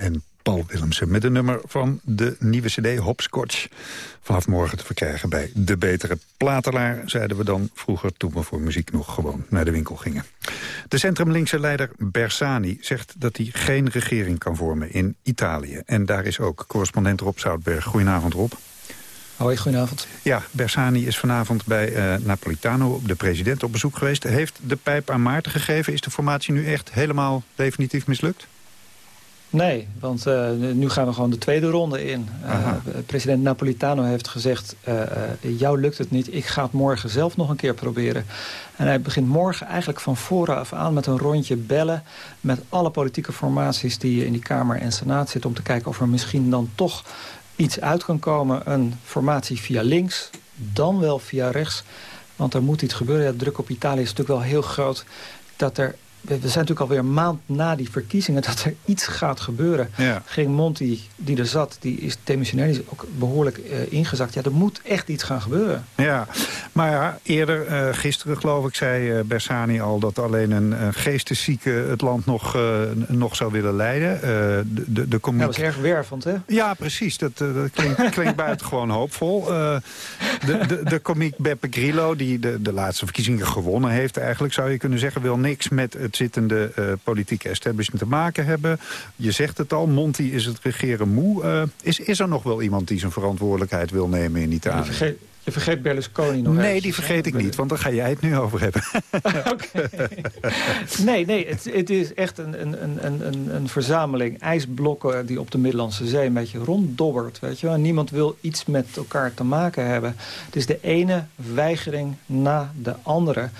en Paul Willemsen met een nummer van de nieuwe cd Hopscotch. Vanaf morgen te verkrijgen bij De Betere Platelaar, zeiden we dan vroeger toen we voor muziek nog gewoon naar de winkel gingen. De centrumlinkse leider Bersani zegt dat hij geen regering kan vormen in Italië. En daar is ook correspondent Rob Zoutberg. Goedenavond Rob. Hoi, goedenavond. Ja, Bersani is vanavond bij eh, Napolitano, de president, op bezoek geweest. Heeft de pijp aan Maarten gegeven? Is de formatie nu echt helemaal definitief mislukt? Nee, want uh, nu gaan we gewoon de tweede ronde in. Uh, president Napolitano heeft gezegd, uh, jou lukt het niet. Ik ga het morgen zelf nog een keer proberen. En hij begint morgen eigenlijk van vooraf aan met een rondje bellen... met alle politieke formaties die in die Kamer en Senaat zitten... om te kijken of er misschien dan toch iets uit kan komen. Een formatie via links, dan wel via rechts. Want er moet iets gebeuren. Ja, de druk op Italië is natuurlijk wel heel groot... dat er we zijn natuurlijk alweer een maand na die verkiezingen... dat er iets gaat gebeuren. Ja. Geen Monti, die er zat, die is demissionair... die is ook behoorlijk uh, ingezakt. Ja, er moet echt iets gaan gebeuren. Ja, maar ja, eerder, uh, gisteren geloof ik, zei uh, Bersani al... dat alleen een geesteszieke het land nog, nog zou willen leiden. de, de, de. Dat was erg wervend, hè? Ja, precies. Dat, dat klinkt, klinkt buitengewoon hoopvol. de, de, de komiek Beppe Grillo, die de, de laatste verkiezingen gewonnen heeft... eigenlijk zou je kunnen zeggen, wil niks met het zittende uh, politieke establishment te maken hebben. Je zegt het al, Monti is het regeren moe. Uh, is, is er nog wel iemand die zijn verantwoordelijkheid wil nemen in Italië? Je vergeet, je vergeet Berlusconi nog Nee, die vergeet ik niet, want daar ga jij het nu over hebben. nee, nee, het, het, is echt een, een, een, een, een verzameling ijsblokken... die op de Middellandse Zee een beetje ronddobbert. Weet je wel? Niemand wil iets met elkaar te maken hebben. Het is de ene weigering na de andere...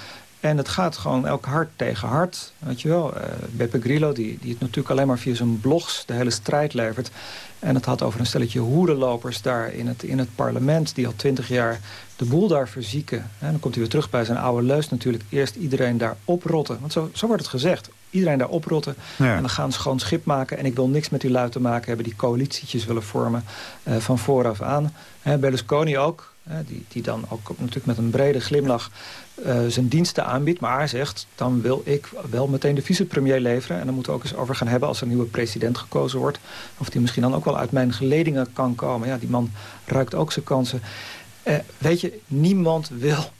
En het gaat gewoon elk hart tegen hart. Weet je wel, uh, Beppe Grillo, die, die het natuurlijk alleen maar via zijn blogs de hele strijd levert. En het had over een stelletje hoerenlopers daar in het, in het parlement... die al twintig jaar de boel daar verzieken. En dan komt hij weer terug bij zijn oude leus natuurlijk. Eerst iedereen daar oprotten. Want zo, zo wordt het gezegd. Iedereen daar oprotten. Ja. En dan gaan ze gewoon schip maken. En ik wil niks met die lui te maken hebben... die coalitietjes willen vormen uh, van vooraf aan. Hè, Berlusconi ook. Die, die dan ook natuurlijk met een brede glimlach... Uh, zijn diensten aanbiedt, maar zegt... dan wil ik wel meteen de vicepremier leveren. En dan moeten we ook eens over gaan hebben als er een nieuwe president gekozen wordt. Of die misschien dan ook wel uit mijn geledingen kan komen. Ja, die man ruikt ook zijn kansen. Uh, weet je, niemand wil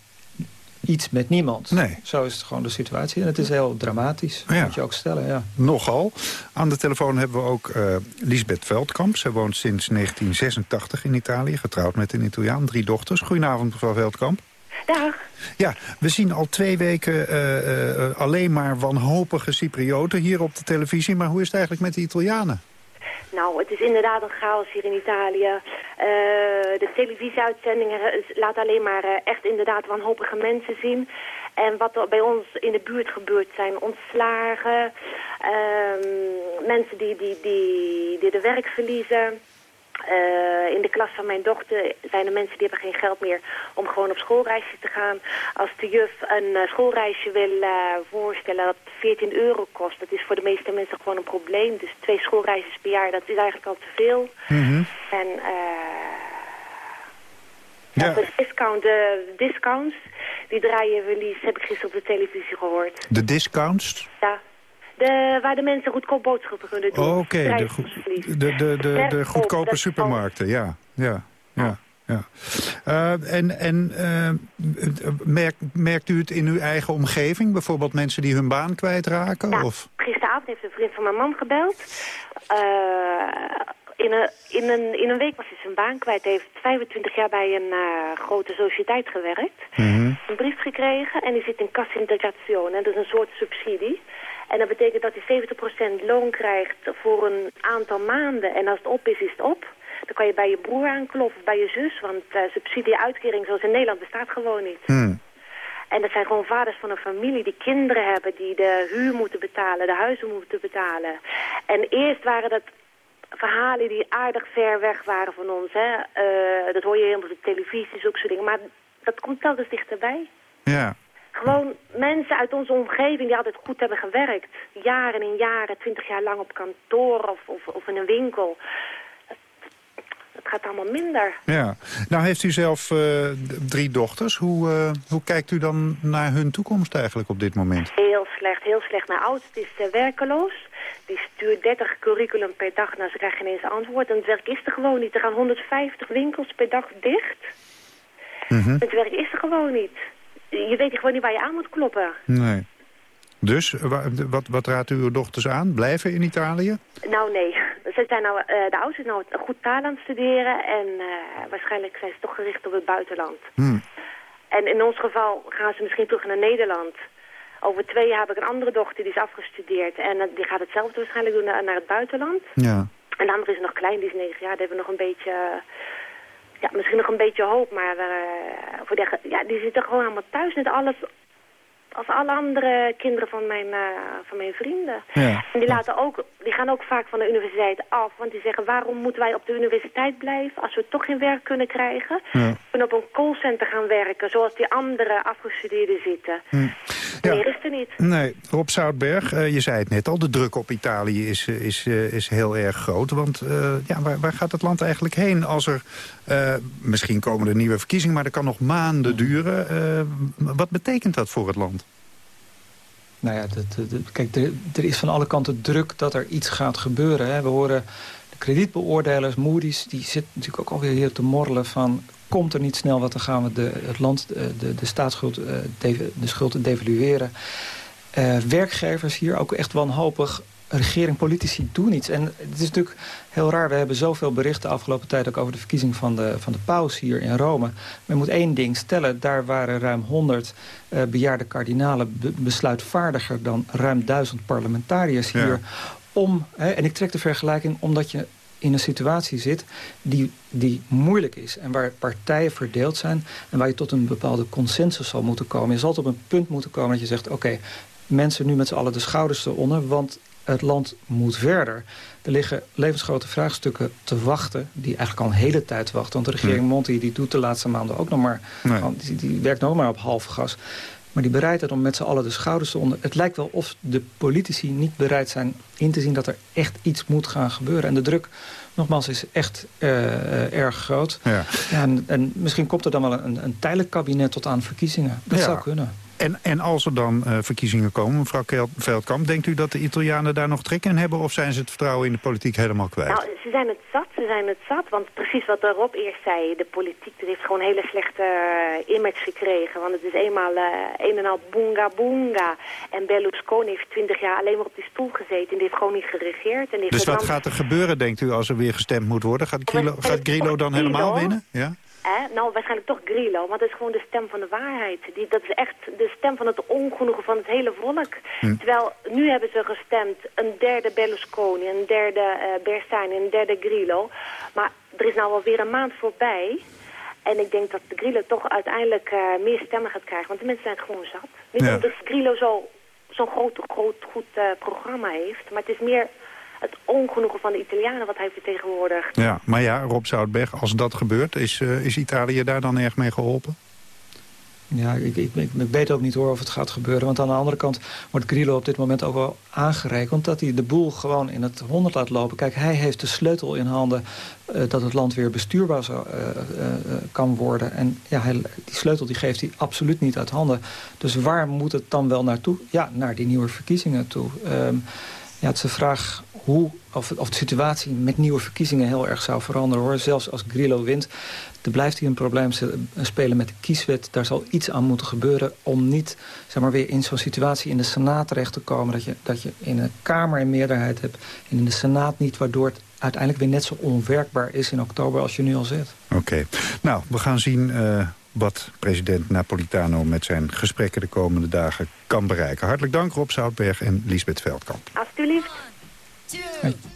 iets met niemand. Nee. Zo is het gewoon de situatie. En het is heel dramatisch, ja. moet je ook stellen. Ja. Nogal. Aan de telefoon hebben we ook uh, Lisbeth Veldkamp. Zij woont sinds 1986 in Italië, getrouwd met een Italiaan. Drie dochters. Goedenavond, mevrouw Veldkamp. Dag. Ja, we zien al twee weken uh, uh, alleen maar wanhopige Cyprioten hier op de televisie. Maar hoe is het eigenlijk met de Italianen? Nou, het is inderdaad een chaos hier in Italië. Uh, de televisieuitzendingen laten alleen maar uh, echt inderdaad wanhopige mensen zien. En wat er bij ons in de buurt gebeurt zijn ontslagen. Uh, mensen die, die, die, die de werk verliezen. Uh, in de klas van mijn dochter zijn er mensen die hebben geen geld meer om gewoon op schoolreisje te gaan. Als de juf een uh, schoolreisje wil uh, voorstellen dat 14 euro kost, dat is voor de meeste mensen gewoon een probleem. Dus twee schoolreisjes per jaar, dat is eigenlijk al te veel. Mm -hmm. En ja. de, discount, de discounts, die draaien verlies, heb ik gisteren op de televisie gehoord. De discounts? Ja. De, waar de mensen goedkoop boodschappen kunnen doen. Oké, okay, de, de, de, de, de goedkope supermarkten, ja. ja, ja. ja. Uh, en en uh, merkt, merkt u het in uw eigen omgeving? Bijvoorbeeld mensen die hun baan kwijtraken? Ja, of? gisteravond heeft een vriend van mijn man gebeld. Uh, in, een, in, een, in een week was hij zijn baan kwijt. Hij heeft 25 jaar bij een grote sociëteit gewerkt. Mm Een brief gekregen en die zit in cassa integrazione. Dat is een soort subsidie. En dat betekent dat hij 70% loon krijgt voor een aantal maanden. En als het op is, is het op. Dan kan je bij je broer aankloppen of bij je zus. Want uh, subsidieuitkering zoals in Nederland bestaat gewoon niet. Hmm. En dat zijn gewoon vaders van een familie die kinderen hebben... die de huur moeten betalen, de huizen moeten betalen. En eerst waren dat verhalen die aardig ver weg waren van ons. Hè? Uh, dat hoor je helemaal op de televisie, zulke soort dingen. Maar dat komt telkens dichterbij. Ja. Gewoon mensen uit onze omgeving die altijd goed hebben gewerkt. Jaren en jaren, twintig jaar lang op kantoor of, of, of in een winkel. Het gaat allemaal minder. Ja. Nou heeft u zelf uh, drie dochters. Hoe, uh, hoe kijkt u dan naar hun toekomst eigenlijk op dit moment? Heel slecht, heel slecht. Mijn oudste is uh, werkeloos. Die stuurt 30 curriculum per dag. Nou, ze krijgen geen eens antwoord. En het werk is er gewoon niet. Er gaan 150 winkels per dag dicht. Mm -hmm. Het werk is er gewoon niet. Je weet gewoon niet waar je aan moet kloppen. Nee. Dus, wat, wat raadt u uw dochters aan? Blijven in Italië? Nou, nee. Ze zijn nou, uh, de ouders is nou goed taal aan het studeren... en uh, waarschijnlijk zijn ze toch gericht op het buitenland. Hmm. En in ons geval gaan ze misschien terug naar Nederland. Over twee jaar heb ik een andere dochter, die is afgestudeerd... en uh, die gaat hetzelfde waarschijnlijk doen naar, naar het buitenland. Ja. En de andere is nog klein, die is negen jaar. Die hebben we nog een beetje... ja, misschien nog een beetje hoop, maar voor die, ja, die zitten gewoon allemaal thuis. Net alles als alle andere kinderen van mijn, uh, van mijn vrienden. Ja. En die, laten ook, die gaan ook vaak van de universiteit af. Want die zeggen, waarom moeten wij op de universiteit blijven... als we toch geen werk kunnen krijgen? Ja. Kunnen op een callcenter gaan werken... zoals die andere afgestudeerden zitten. Hm. Ja. Meer is er niet. Nee, Rob Zoutberg, uh, je zei het net al... de druk op Italië is, is, uh, is heel erg groot. Want ja, waar, waar gaat het land eigenlijk heen als er... misschien komen er nieuwe verkiezingen, maar dat kan nog maanden duren. wat betekent dat voor het land? Nou ja, kijk, er, is van alle kanten druk dat er iets gaat gebeuren. Hè. We horen de kredietbeoordelers, Moody's, die zitten natuurlijk ook alweer hier te morrelen van... komt er niet snel wat, dan gaan we de, het land, de, de staatsschuld, de, de schuld devalueren. Uh, werkgevers hier ook echt wanhopig regering, politici doen iets. En het is natuurlijk heel raar. We hebben zoveel berichten de afgelopen tijd... ook over de verkiezing van de, van de paus hier in Rome. Men moet één ding stellen. Daar waren ruim 100 uh, bejaarde kardinalen be besluitvaardiger... dan ruim duizend parlementariërs hier. Ja. Om, hè, en ik trek de vergelijking omdat je in een situatie zit die, die moeilijk is... en waar partijen verdeeld zijn... en waar je tot een bepaalde consensus zal moeten komen. Je zal op een punt moeten komen dat je zegt... oké, mensen nu met z'n allen de schouders eronder... want het land moet verder. Er liggen levensgrote vraagstukken te wachten... die eigenlijk al een hele tijd wachten. Want de regering Monti die doet de laatste maanden ook nog maar... Nee. Die, die werkt nog maar op half gas. Maar die bereidheid om met z'n allen de schouders te onder... het lijkt wel of de politici niet bereid zijn in te zien... dat er echt iets moet gaan gebeuren. En de druk, nogmaals, is echt uh, uh, erg groot. Ja. Ja, en, en, misschien komt er dan wel een, een tijdelijk kabinet tot aan verkiezingen. Dat ja. zou kunnen. En, en als er dan uh, verkiezingen komen, mevrouw Veldkamp... denkt u dat de Italianen daar nog trek in hebben... of zijn ze het vertrouwen in de politiek helemaal kwijt? Nou, ze zijn het zat, ze zijn het zat. Want precies wat Rob eerst zei, de politiek die heeft gewoon een hele slechte uh, image gekregen. Want het is eenmaal uh, een en al boonga boonga. En Berlusconi heeft twintig jaar alleen maar op die stoel gezeten... en die heeft gewoon niet geregeerd. En dus wat gaat er gebeuren, denkt u, als er weer gestemd moet worden? Gaat Grillo, gaat Grillo dan helemaal winnen? Ja? Eh, nou, waarschijnlijk toch Grillo, want dat is gewoon de stem van de waarheid. Die, dat is echt de stem van het ongenoegen van het hele volk. Hm. Terwijl, nu hebben ze gestemd een derde Berlusconi, een derde uh, Bersani, een derde Grillo. Maar er is nou alweer een maand voorbij. En ik denk dat Grillo toch uiteindelijk uh, meer stemmen gaat krijgen, want de mensen zijn het gewoon zat. Niet Ja. omdat Grillo zo'n zo groot, groot, goed uh, programma heeft, maar het is meer het ongenoegen van de Italianen wat hij vertegenwoordigt. Ja, maar ja, Rob Zoutberg, als dat gebeurt, is, uh, is Italië daar dan erg mee geholpen? Ja, ik, ik, ik, ik, weet ook niet hoor of het gaat gebeuren. Want aan de andere kant wordt Grillo op dit moment ook wel aangerekend... dat hij de boel gewoon in het honderd laat lopen. Kijk, hij heeft de sleutel in handen uh, dat het land weer bestuurbaar zou, uh, uh, kan worden. En ja, hij, die sleutel die geeft hij absoluut niet uit handen. Dus waar moet het dan wel naartoe? Ja, naar die nieuwe verkiezingen toe. Um, ja, het is de vraag hoe, of, of de situatie met nieuwe verkiezingen heel erg zou veranderen. hoor. Zelfs als Grillo wint, er blijft hier een probleem spelen met de kieswet. Daar zal iets aan moeten gebeuren om niet zeg maar, weer in zo'n situatie in de Senaat terecht te komen. Dat je, dat je in een Kamer een meerderheid hebt en in de Senaat niet, waardoor het uiteindelijk weer net zo onwerkbaar is in oktober als je nu al zit. Oké. Nou, we gaan zien uh, wat president Napolitano met zijn gesprekken de komende dagen kan bereiken. Hartelijk dank Rob Zoutberg en Lisbeth Veldkamp. Alsjeblieft. はい。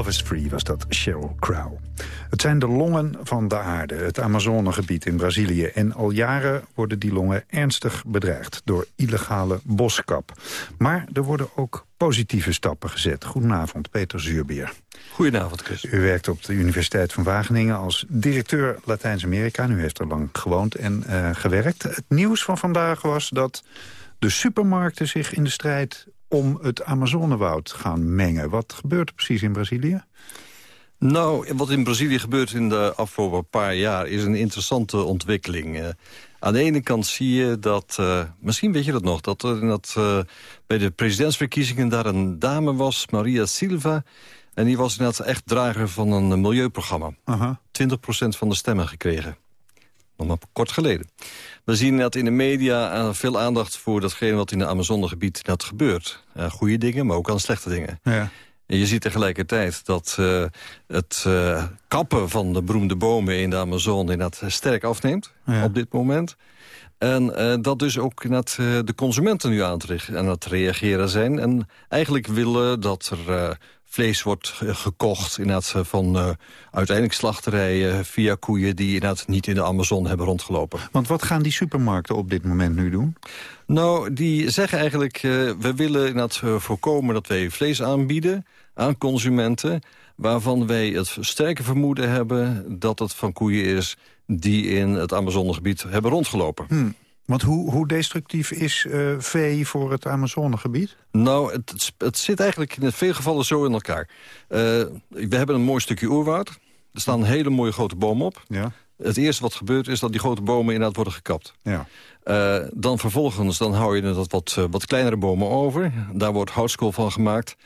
Love is Free was dat Sheryl Crow. Het zijn de longen van de aarde, het Amazonegebied in Brazilië. En al jaren worden die longen ernstig bedreigd door illegale boskap. Maar er worden ook positieve stappen gezet. Goedenavond, Peter Zuurbeer. Goedenavond, Chris. U werkt op de Universiteit van Wageningen als directeur Latijns-Amerika. U heeft er lang gewoond en uh, gewerkt. Het nieuws van vandaag was dat de supermarkten zich in de strijd om het Amazonewoud gaan mengen. Wat gebeurt er precies in Brazilië? Nou, wat in Brazilië gebeurt in de afgelopen paar jaar... is een interessante ontwikkeling. Uh, aan de ene kant zie je dat, uh, misschien weet je dat nog... dat er dat, uh, bij de presidentsverkiezingen daar een dame was, Maria Silva... en die was inderdaad echt drager van een milieuprogramma. -huh. 20% van de stemmen gekregen. Nog maar kort geleden. We zien dat in de media eh, veel aandacht voor datgene wat in het Amazonegebied net gebeurt. Uh, goede dingen, maar ook aan slechte dingen. Ja. En je ziet tegelijkertijd dat uh, het uh, kappen van de beroemde bomen in de Amazone inderdaad sterk afneemt op dit moment. En uh, dat dus ook uh, de consumenten nu aan het, aan het, reageren zijn. En eigenlijk willen dat er vlees wordt gekocht inderdaad, van uiteindelijk slachterijen via koeien... die inderdaad niet in de Amazon hebben rondgelopen. Want wat gaan die supermarkten op dit moment nu doen? Nou, die zeggen eigenlijk, we willen inderdaad voorkomen dat wij vlees aanbieden aan consumenten waarvan wij het sterke vermoeden hebben dat het van koeien is die in het Amazonegebied hebben rondgelopen. Hmm. Want hoe, hoe destructief is uh, vee voor het Amazonegebied? Nou, het, het, zit eigenlijk in veel gevallen zo in elkaar. Uh, we hebben een mooi stukje oerwoud. Er staan hele mooie grote bomen op. Ja. Het eerste wat gebeurt is dat die grote bomen inderdaad worden gekapt. Ja. Uh, dan vervolgens dan hou je dat wat, wat kleinere bomen over. Daar wordt houtskool van gemaakt.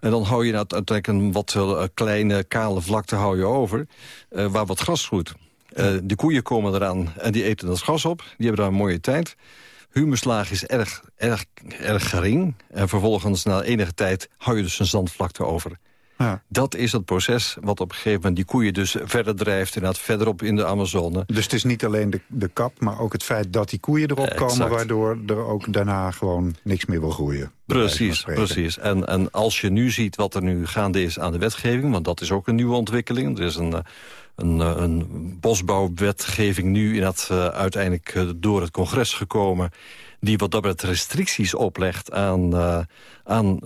En dan hou je uiteindelijk een wat kleine kale vlakte hou je over... waar wat gras groeit. Uh, de koeien komen eraan en die eten dat gras op. Die hebben daar een mooie tijd. Humuslaag is erg, erg, erg gering. En vervolgens na enige tijd hou je dus een zandvlakte over. Ja. Dat is het proces wat op een gegeven moment die koeien dus verder drijft... inderdaad verderop in de Amazone. Dus het is niet alleen de, de kap, maar ook het feit dat die koeien erop komen... waardoor er ook daarna gewoon niks meer wil groeien. Precies, precies. En, en als je nu ziet wat er nu gaande is aan de wetgeving... want dat is ook een nieuwe ontwikkeling. Er is een, eh, een, eh, een bosbouwwetgeving nu in dat, uh, uiteindelijk door het congres gekomen die wat dat betreft restricties oplegt aan, uh, aan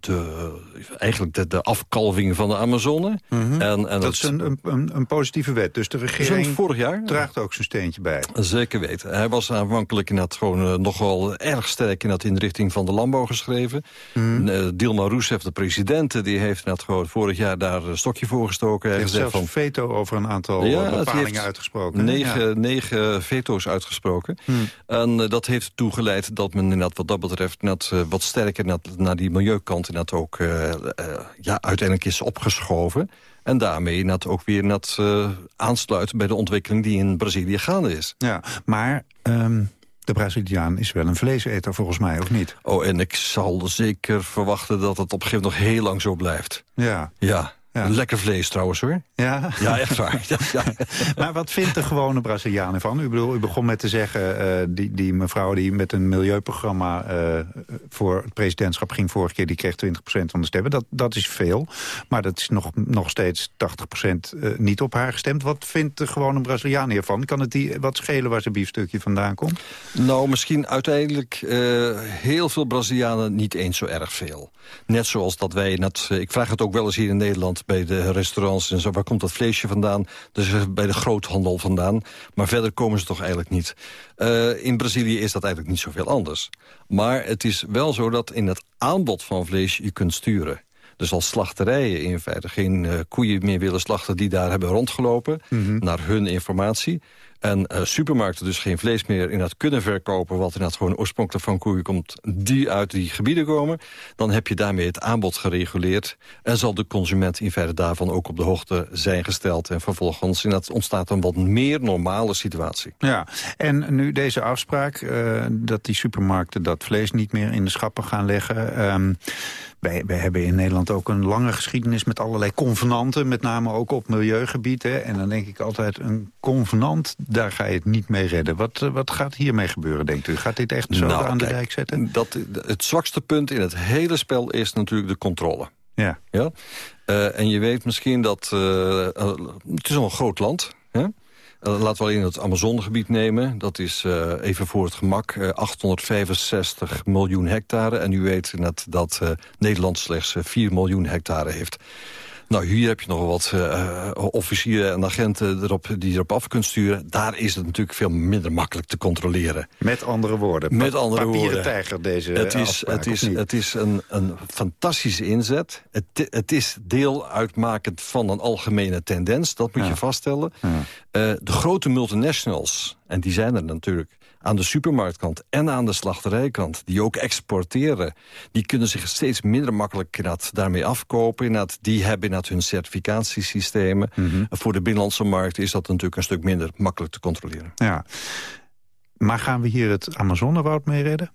de, eigenlijk de, de afkalving van de Amazone. Mm -hmm. en, en dat, is een, een, een, positieve wet, dus de regering vorig jaar, draagt ook zijn steentje bij. Zeker weten. Hij was aanvankelijk in dat gewoon uh, nogal erg sterk in, dat in de richting van de landbouw geschreven. Mm -hmm. Dilma Rousseff, de president, die heeft net gewoon vorig jaar daar een stokje voor gestoken. Hij heeft zelfs van, veto over een aantal ja, bepalingen uitgesproken. Negen, ja. negen veto's uitgesproken. Mm. En dat heeft toegelaten geleid dat men inderdaad wat dat betreft net, uh, wat sterker net, naar die milieukant inderdaad ook uh, uh, ja, uiteindelijk is opgeschoven. En daarmee net ook weer net, aansluit bij de ontwikkeling die in Brazilië gaande is. Ja, maar um, de Braziliaan is wel een vleeseter volgens mij, of niet? Oh, en ik zal zeker verwachten dat het op een gegeven moment nog heel lang zo blijft. Ja. Ja. Ja. Lekker vlees trouwens hoor. Ja, ja echt waar. Ja, ja. maar wat vindt de gewone Braziliaan ervan? U, bedoel, u begon met te zeggen, uh, die, die mevrouw die met een milieuprogramma uh, voor het presidentschap ging vorige keer, die kreeg 20% van de stemmen. Dat, dat is veel, maar dat is nog, nog steeds 80% uh, niet op haar gestemd. Wat vindt de gewone Braziliaan hiervan? Kan het die wat schelen waar zijn biefstukje vandaan komt? Nou, misschien uiteindelijk heel veel Brazilianen niet eens zo erg veel. Net zoals dat wij, net, ik vraag het ook wel eens hier in Nederland bij de restaurants en zo. Waar komt dat vleesje vandaan? Dus bij de groothandel vandaan. Maar verder komen ze toch eigenlijk niet. Uh, in Brazilië is dat eigenlijk niet zoveel anders. Maar het is wel zo dat in het aanbod van vlees je kunt sturen. Dus als slachterijen in feite geen uh, koeien meer willen slachten... die daar hebben rondgelopen, mm -hmm. naar hun informatie... En uh, supermarkten dus geen vlees meer in het kunnen verkopen... wat inderdaad gewoon oorspronkelijk van koeien komt... die uit die gebieden komen... dan heb je daarmee het aanbod gereguleerd... en zal de consument in feite daarvan ook op de hoogte zijn gesteld. En vervolgens inderdaad ontstaat een wat meer normale situatie. Ja, en nu deze afspraak... Uh, dat die supermarkten dat vlees niet meer in de schappen gaan leggen... Um, wij, wij, hebben in Nederland ook een lange geschiedenis met allerlei convenanten. Met name ook op milieugebied. Hè. En dan denk ik altijd, een convenant, daar ga je het niet mee redden. Wat, eh, wat gaat hiermee gebeuren, denkt u? Gaat dit echt zo nou, aan de dijk zetten? Dat, het zwakste punt in het hele spel is natuurlijk de controle. Ja. ja? Uh, en je weet misschien dat... Uh, het is al een groot land, laten we alleen het Amazonegebied nemen. Dat is uh, even voor het gemak uh, 865 miljoen hectare. En u weet net dat Nederland slechts 4 miljoen hectare heeft. Nou, hier heb je nog wat uh, officieren en agenten erop, die je erop af kunt sturen. Daar is het natuurlijk veel minder makkelijk te controleren. Met andere woorden. Met andere papieren woorden. tijger deze het is, het is, het is een, een fantastische inzet. Het, het is deel uitmakend van een algemene tendens. Dat moet ja. je vaststellen. Ja. Uh, de grote multinationals, en die zijn er natuurlijk aan de supermarktkant en aan de slachterijkant... die ook exporteren, die kunnen zich steeds minder makkelijk inderdaad, daarmee afkopen. Inderdaad, die hebben inderdaad hun certificatiesystemen. Mm -hmm. Voor de binnenlandse markt is dat natuurlijk een stuk minder makkelijk te controleren. Ja. Maar gaan we hier het Amazonewoud mee redden?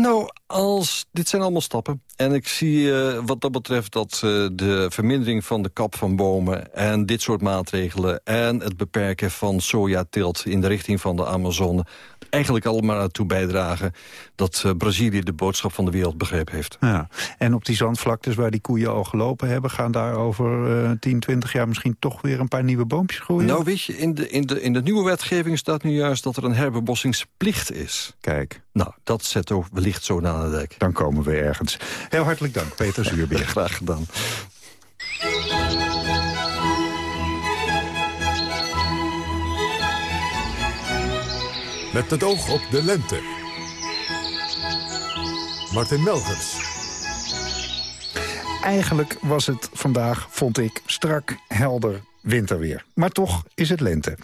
Nou, als, dit zijn allemaal stappen. En ik zie uh, wat dat betreft dat uh, de vermindering van de kap van bomen... en dit soort maatregelen en het beperken van sojateelt... in de richting van de Amazone eigenlijk allemaal naartoe bijdragen... dat uh, Brazilië de boodschap van de wereld begrepen heeft. Ja. En op die zandvlaktes waar die koeien al gelopen hebben... gaan daar over uh, 10, 20 jaar misschien toch weer een paar nieuwe boompjes groeien? Nou weet je, in de, in de, in de nieuwe wetgeving staat nu juist... dat er een herbebossingsplicht is. Kijk. Nou, dat zet ook wellicht zo naar de dek. Dan komen we ergens. Heel hartelijk dank, Peter Zuurbeer. Graag gedaan. Met het oog op de lente. Martin Melgers. Eigenlijk was het vandaag, vond ik, strak, helder winterweer. Maar toch is het lente.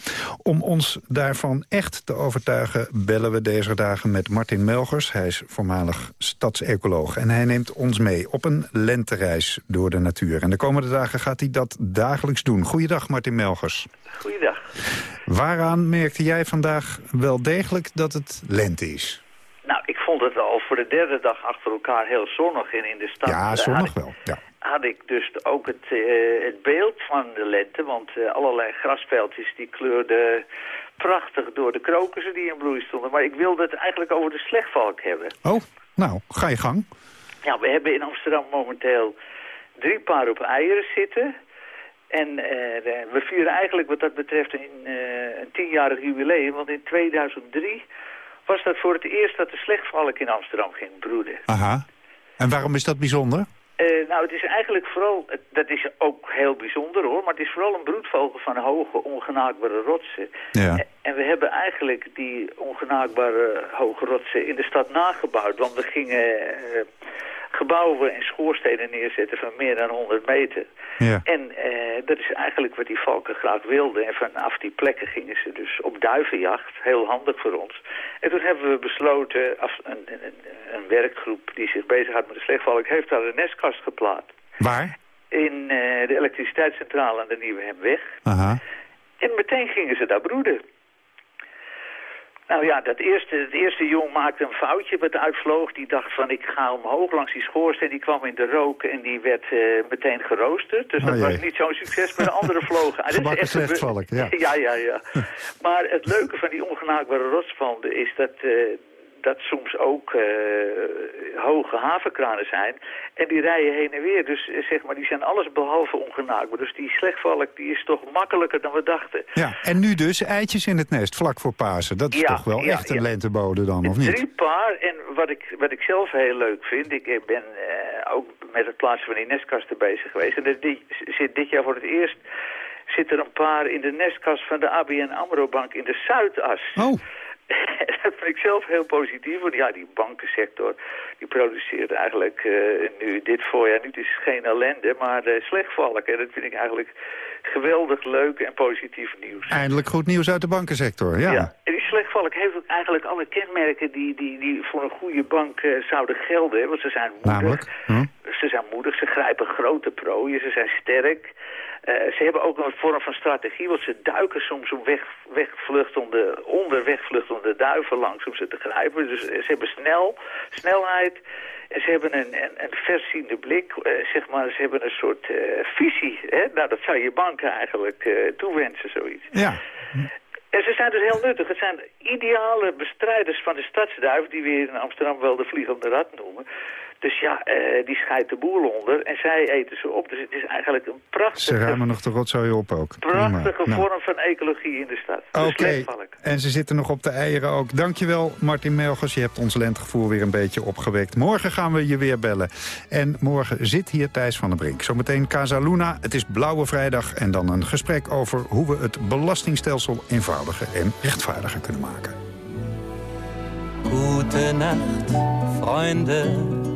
Om ons daarvan echt te overtuigen bellen we deze dagen met Martin Melgers. Hij is voormalig stadsecoloog en hij neemt ons mee op een lentereis door de natuur. En de komende dagen gaat hij dat dagelijks doen. Goeiedag Martin Melgers. Goeiedag. Waaraan merkte jij vandaag wel degelijk dat het lente is? Vond het al voor de derde dag achter elkaar heel zonnig in, in de stad. Ja, zonnig wel, ja had ik dus ook het, uh, het beeld van de lente. Want uh, allerlei grasveldjes die kleurden prachtig door de krokussen die in bloei stonden. Maar ik wilde het eigenlijk over de slechtvalk hebben. Oh, nou, ga je gang. Ja, we hebben in Amsterdam momenteel drie paar op eieren zitten. En uh, we vieren eigenlijk wat dat betreft een, een tienjarig jubileum. Want in 2003 was dat voor het eerst dat de slechtvalk in Amsterdam ging broeden. Aha. En waarom is dat bijzonder? Uh, nou, het is eigenlijk vooral, dat is ook heel bijzonder hoor, maar het is vooral een broedvogel van hoge ongenaakbare rotsen. Ja. En we hebben eigenlijk die ongenaakbare hoge rotsen in de stad nagebouwd, want we gingen uh, gebouwen en schoorstenen neerzetten van meer dan 100 meter. Ja. En uh, dat is eigenlijk wat die valken graag wilden. En vanaf die plekken gingen ze dus op duivenjacht, heel handig voor ons. En toen hebben we besloten, af, een, een, een werkgroep die zich bezighoudt met de slechtvalk, heeft daar een nestkast geplaatst. Waar? In uh, de elektriciteitscentrale aan de Nieuwe Hemweg. Aha. En meteen gingen ze daar broeden. Nou ja, dat eerste, het eerste jong maakte een foutje wat uitvloog. Die dacht van ik ga omhoog langs die schoorsteen. Die kwam in de rook en die werd uh, meteen geroosterd. Dus dat oh, was niet zo'n succes. Maar de andere vlogen. Gebakken slechtvalk, ja. ja. Ja, ja, maar het leuke van die ongenaakbare rotswanden is dat... Uh, dat soms ook uh, hoge havenkranen zijn. En die rijden heen en weer. Dus uh, zeg maar, die zijn alles behalve ongenaakbaar. Dus die slechtvalk die is toch makkelijker dan we dachten. Ja, en nu dus eitjes in het nest, vlak voor Pasen. Dat is ja, toch wel ja, echt een ja. lentebode dan, of niet? Drie paar. En wat ik, wat ik zelf heel leuk vind... Ik ben uh, ook met het plaatsen van die nestkasten bezig geweest. En die, zit dit jaar voor het eerst... zit er een paar in de nestkast van de ABN AMRO Bank in de Zuidas. Oh. dat vind ik zelf heel positief. Want ja, die bankensector die produceert eigenlijk uh, nu dit voorjaar niet is geen ellende, maar uh, slechtvalk. En dat vind ik eigenlijk geweldig leuk en positief nieuws. Eindelijk goed nieuws uit de bankensector, ja. ja. En die slechtvalk heeft ook eigenlijk alle kenmerken die, die, die voor een goede bank uh, zouden gelden. Want ze zijn moedig. Namelijk? Hm? Ze zijn moedig, ze grijpen grote prooien, ze zijn sterk. Uh, ze hebben ook een vorm van strategie, want ze duiken soms om weg, wegvlucht om de, onder wegvlucht om de duiven langs om ze te grijpen. Dus ze hebben snel, snelheid en ze hebben een, een, een verziende blik, uh, zeg maar, ze hebben een soort uh, visie. Hè? Nou, dat zou je banken eigenlijk toewensen, zoiets. Ja. En ze zijn dus heel nuttig. Het zijn ideale bestrijders van de stadsduif, die we hier in Amsterdam wel de vliegende rat noemen. Dus ja, uh, die scheidt de boel onder en zij eten ze op. Dus het is eigenlijk een prachtige... Ze ruimen nog de rotzooi op ook. Prachtige Prima. vorm nou. van ecologie in de stad. Oké, okay. en ze zitten nog op de eieren ook. Dankjewel Martin Melgers, je hebt ons lentegevoel weer een beetje opgewekt. Morgen gaan we je weer bellen. En morgen zit hier Thijs van der Brink. Zometeen Casa Luna, het is Blauwe Vrijdag... en dan een gesprek over hoe we het belastingstelsel eenvoudiger en rechtvaardiger kunnen maken. Gute Nacht, Freunde.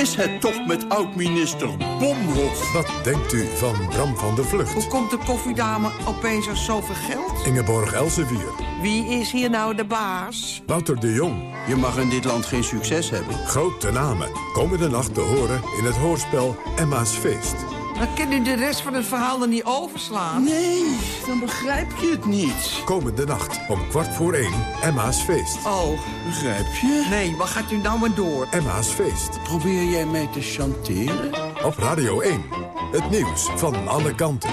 Is het toch met oud-minister Bomhoff? Wat denkt u van Bram van der Vlucht? Hoe komt de koffiedame opeens aan zoveel geld? Ingeborg Elsevier. Wie is hier nou de baas? Wouter de Jong. Je mag in dit land geen succes hebben. Grote namen. Komende nacht te horen in het hoorspel Emma's Feest. Dan kun je de rest van het verhaal er niet overslaan. Nee, dan begrijp je het niet. Komende nacht om kwart voor één Emma's Feest. Oh. Begrijp je? Nee, wat gaat u nou maar door? Emma's Feest. Probeer jij mij te chanteren? Op Radio 1. Het nieuws van alle kanten.